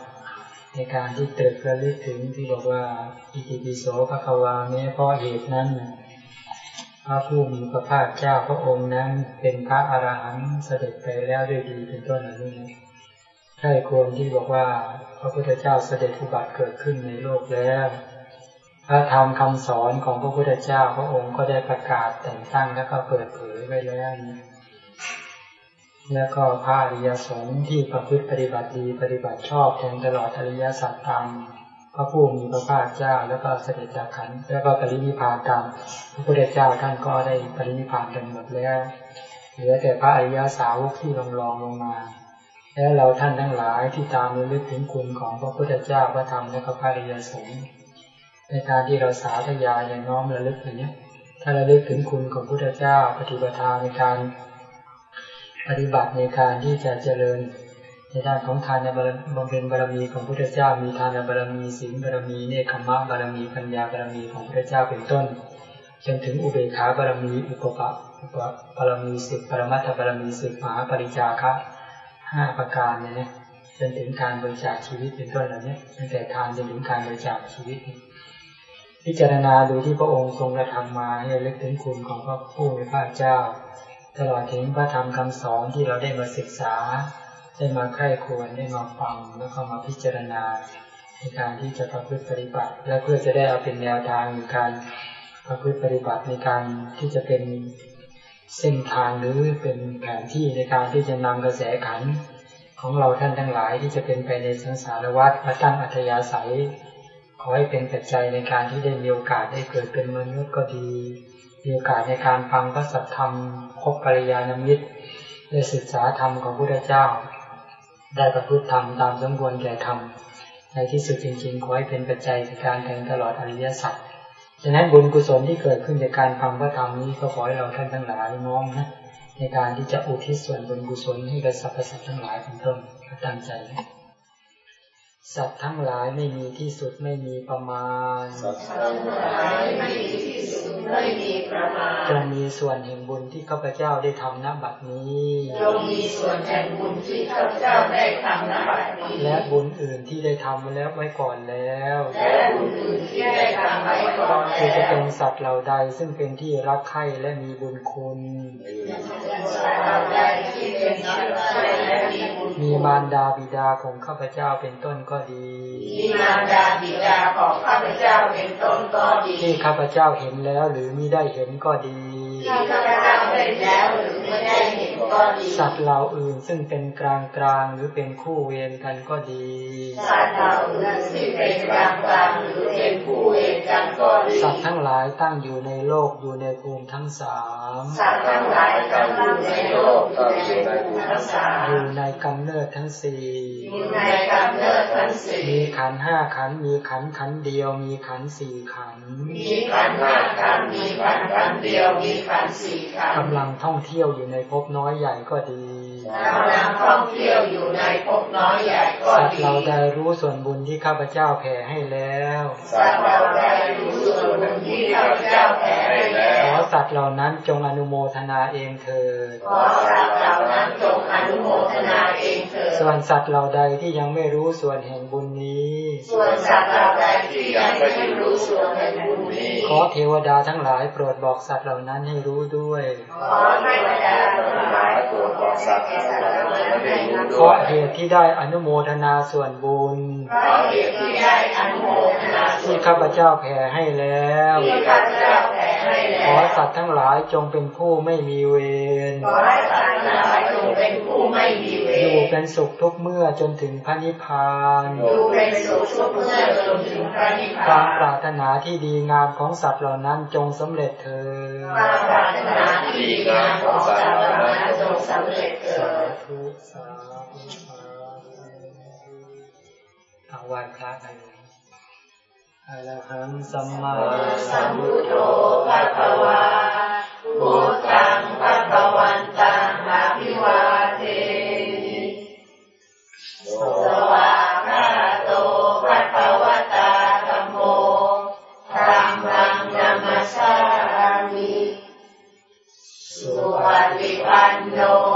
ในการที่เติดระลึกถึงที่บอกว่าอิติปิโสภควาแม้เพราะเหตุนั้นพระผู้มีพระภาคเจ้าพระองค์นั้น เป็นพระอรหันต์เสด็จไปแล้วด้วยดีเป็นต้นเหล่นี้ใช่ควรที่บอกว่าพระพุทธเจ้าเสด็จอุบัติเกิดขึ้นในโลกแล้วพระธรรมคำสอนของพระพุทธเจ้าพระองค์ก็ได้ประกาศแต่งตั้งแล้วก็เปิดเผยไว้แล้วนะ แล้วก็พระอริยสงฆ์ที่ประพฤติปฏิบัติดีปฏิบัติชอบแทนตลอดอริยสัจตามพระผู้มีพระภาคเจ้าแล้วก็เสด็จจากขันแล้วก็ปรินิพานตามพระพุทธเจ้าท่านก็ได้ปรินิพานกันหมดแล้วเหลือแต่พระอริยสาวกที่ลงรองลงมาแล้วเราท่านทั้งหลายที่ตามระลึกถึงคุณของพระพุทธเจ้าพระธรรมและพระอริยสงฆ์ในการที่เราสาธยายอย่างน้อมระลึกอย่างนี้ยถ้าระลึกถึงคุณของพระพุทธเจ้าปฏิบัติในการ ปฏิบัติในการที่จะเจริญในด้านของทานบารมีบำเพ็ญบารมีของพระพุทธเจ้า มีทานบารมีศีลบารมีเนคขมะบารมีปัญญาบารมีของพระพุทธเจ้าเป็นต้นจนถึงอุเบกขาบารมีอุปปะอุปบารมีสิบปรมัตถบารมีสิบมหาปริจาคะห้าประการเนี่ยนะจนถึงการบริจาคชีวิตเป็นต้นเหล่านี้ตั้งแต่ทานจนถึงการบริจาคชีวิต พิจารณาดูที่พระองค์ทรงกระทำมาให้เลึกถึงคุณของพระผู้มีพระเจ้า ตลอดถึงพระธรรมคำสอนที่เราได้มาศึกษา ได้มาใคร่ควรได้มาฟังแล้วก็มาพิจารณา ในการที่จะประพฤติปฏิบัติ และเพื่อจะได้เอาเป็นแนวทางในการประพฤติปฏิบัติในการที่จะเป็นเส้นทางหรือเป็นแผนที่ในการที่จะนำกระแสขันของเราท่านทั้งหลายที่จะเป็นไปในสังสารวัฏมาตั้งอัธยาศัย ขอให้เป็นปัจจัยในการที่ได้มีโอกาสได้เกิดเป็นมนุษย์ก็ดีมีโอกาสในการฟังพระสัทธรรม พบกัลยาณมิตร ได้ศึกษาธรรมของพระพุทธเจ้า ได้ประพฤติธรรมตามสมควรแก่ธรรมในที่สุดจริงๆขอให้เป็นปัจจัยในการแทงตลอดอริยสัจฉะนั้นบุญกุศลที่เกิดขึ้นจากการฟังพระธรรมนี้ก็ขอให้เราท่านทั้งหลายน้อมนะในการที่จะอุทิศส่วนบุญกุศลให้กับสรรพสัตว์ทั้งหลายเป็นต้นตั้งใจนะ สัตว์ทั้งหลายไม่มีที่สุดไม่มีประมาณ
สัตว์
ทั้งหลายไม่มีที่สุดไม่มีประมาณ
จงมีส่วนแห่งบุญที่ข้าพเจ้าได้ทำณบัดนี้
จงมีส่วนแห่งบุญที่ข้าพเจ้าได้ทำณบัดนี้
และบุญอื่นที่ได้ทำมาแล้วไว้ก่อนแล้ว
และบุญอื่นที่ได้ทำไว้ก่อน
คือ
แล้
จะเป็
วน
สัตว์เหล่าใด ซึ่งเป็นที่รักใคร่และมีบุญคุณ
เราใดที่เป็นสัตว์ใดและมีบุญ
มีมารดาบิดาของข้าพเจ้าเป็นต้นก็ดี
มีมารดาบิดาของข้าพเจ้าเป็นต้นก็ดี
ที่ข้าพเจ้าเห็นแล้วหรือมิได้เห็นก็ดี
ที่ข้าพ เจ้าเห็นแล้วหรือไม่ได้เห็นก็ดี
สัตว์เหล่าอื่นซึ่งเป็นกลางกลางๆหรือเป็นคู่เวรกันก็ดี
สัตว์เราอื่นที่เป็นกลางกลางหรือเป็นผู้เวรกันก็ดี
สัตว์ทั้งหลายตั้งอยู่ในโลกอยู่ในภูมิทั้งสาม
สัตว์ทั้งหลายตั้งอยู่ในโลกอยู่ในภูมิทั้งสาม
อยู่ในกำเนิดทั้งสี่
อยู่ในกำเนิดทั้งสี่
มีขันธ์ห้าขันธ์มีขันธ์ขันธ์เดียวมีขันธ์สี่ขันธ์
มีขันธ์ห้าขันธ์มีขันธ์ขันธ์เดียวมีขันธ์สี่ขันธ์
กำลังท่องเที่ยวอยู่ในภพน้อยใหญ่ก็ดี
กำลังท่องเที่ยวอยู่ในภพน้อยใหญ่ก็
สัตว์
ดี
เราได้รู้ส่วนบุญที่ข้าพเจ้าแผ่ให้แล้ว
สัตว์เราได้รู้ส่วนบุญที่ข้าพเจ้าแผ่ให้แล้
ขอ
ว
สัตว์เหล่านั้นจงอนุโมทนาเองเถิด
ขอสัตว์เหล่านั้นจงอนุโมทนาเองเถิด
ส่วนสัตว์เหล่าใดที่ยังไม่รู้ส่วนแห่งบุญนี้
ส่วนสัตว์เหล่าใดที่ยังไม่รู้ส่วนแห่งบุญนี้
ขอเทวดาทั้งหลายโปรดบอกสัตว์เหล่านั้นให้รู้ด้วย
ขอเทวดาทั้งหลายโปรดบอกสัตว์เหล่านั้นให้รู้
เพ
ด้ว
ราะ
ย
เหตุที่ได้อนุโมทนาส่วนบุญ
เพราะเหตุที่ได้อนุโมทนาส่ว
ที่
น
ข้าพเจ้าแผ่ให้แล้ว
ที่ข้าพเจ้าแผ่ให้
ข
แล้
อ
ว
สัตว์ทั้งหลายจงเป็นผู้ไม่มีเวร
ขอให้สัตว์ทั้งหลายจงเป็นผู้ไม่มีเว
อยู่
ร
เป็นสุขทุกเมื่อจนถึงพระนิพพาน
อยู่เป็นสุขทุกเมื่อจนถึงพระนิพ
ค
พาวา
มปรารถนาที่ดีงามของสัตว์เหล่านั้นจงสำเร็จเถิด
ความปรารถนาที่ดีงามของสัตว์เหล่านั้นจงสำเร็จเถิด
ธุสาธุสาธุเอาไหว้พระไปเลยอะระหังสัมมา
สัมพุทโธภะคะวาพุทธันตัง no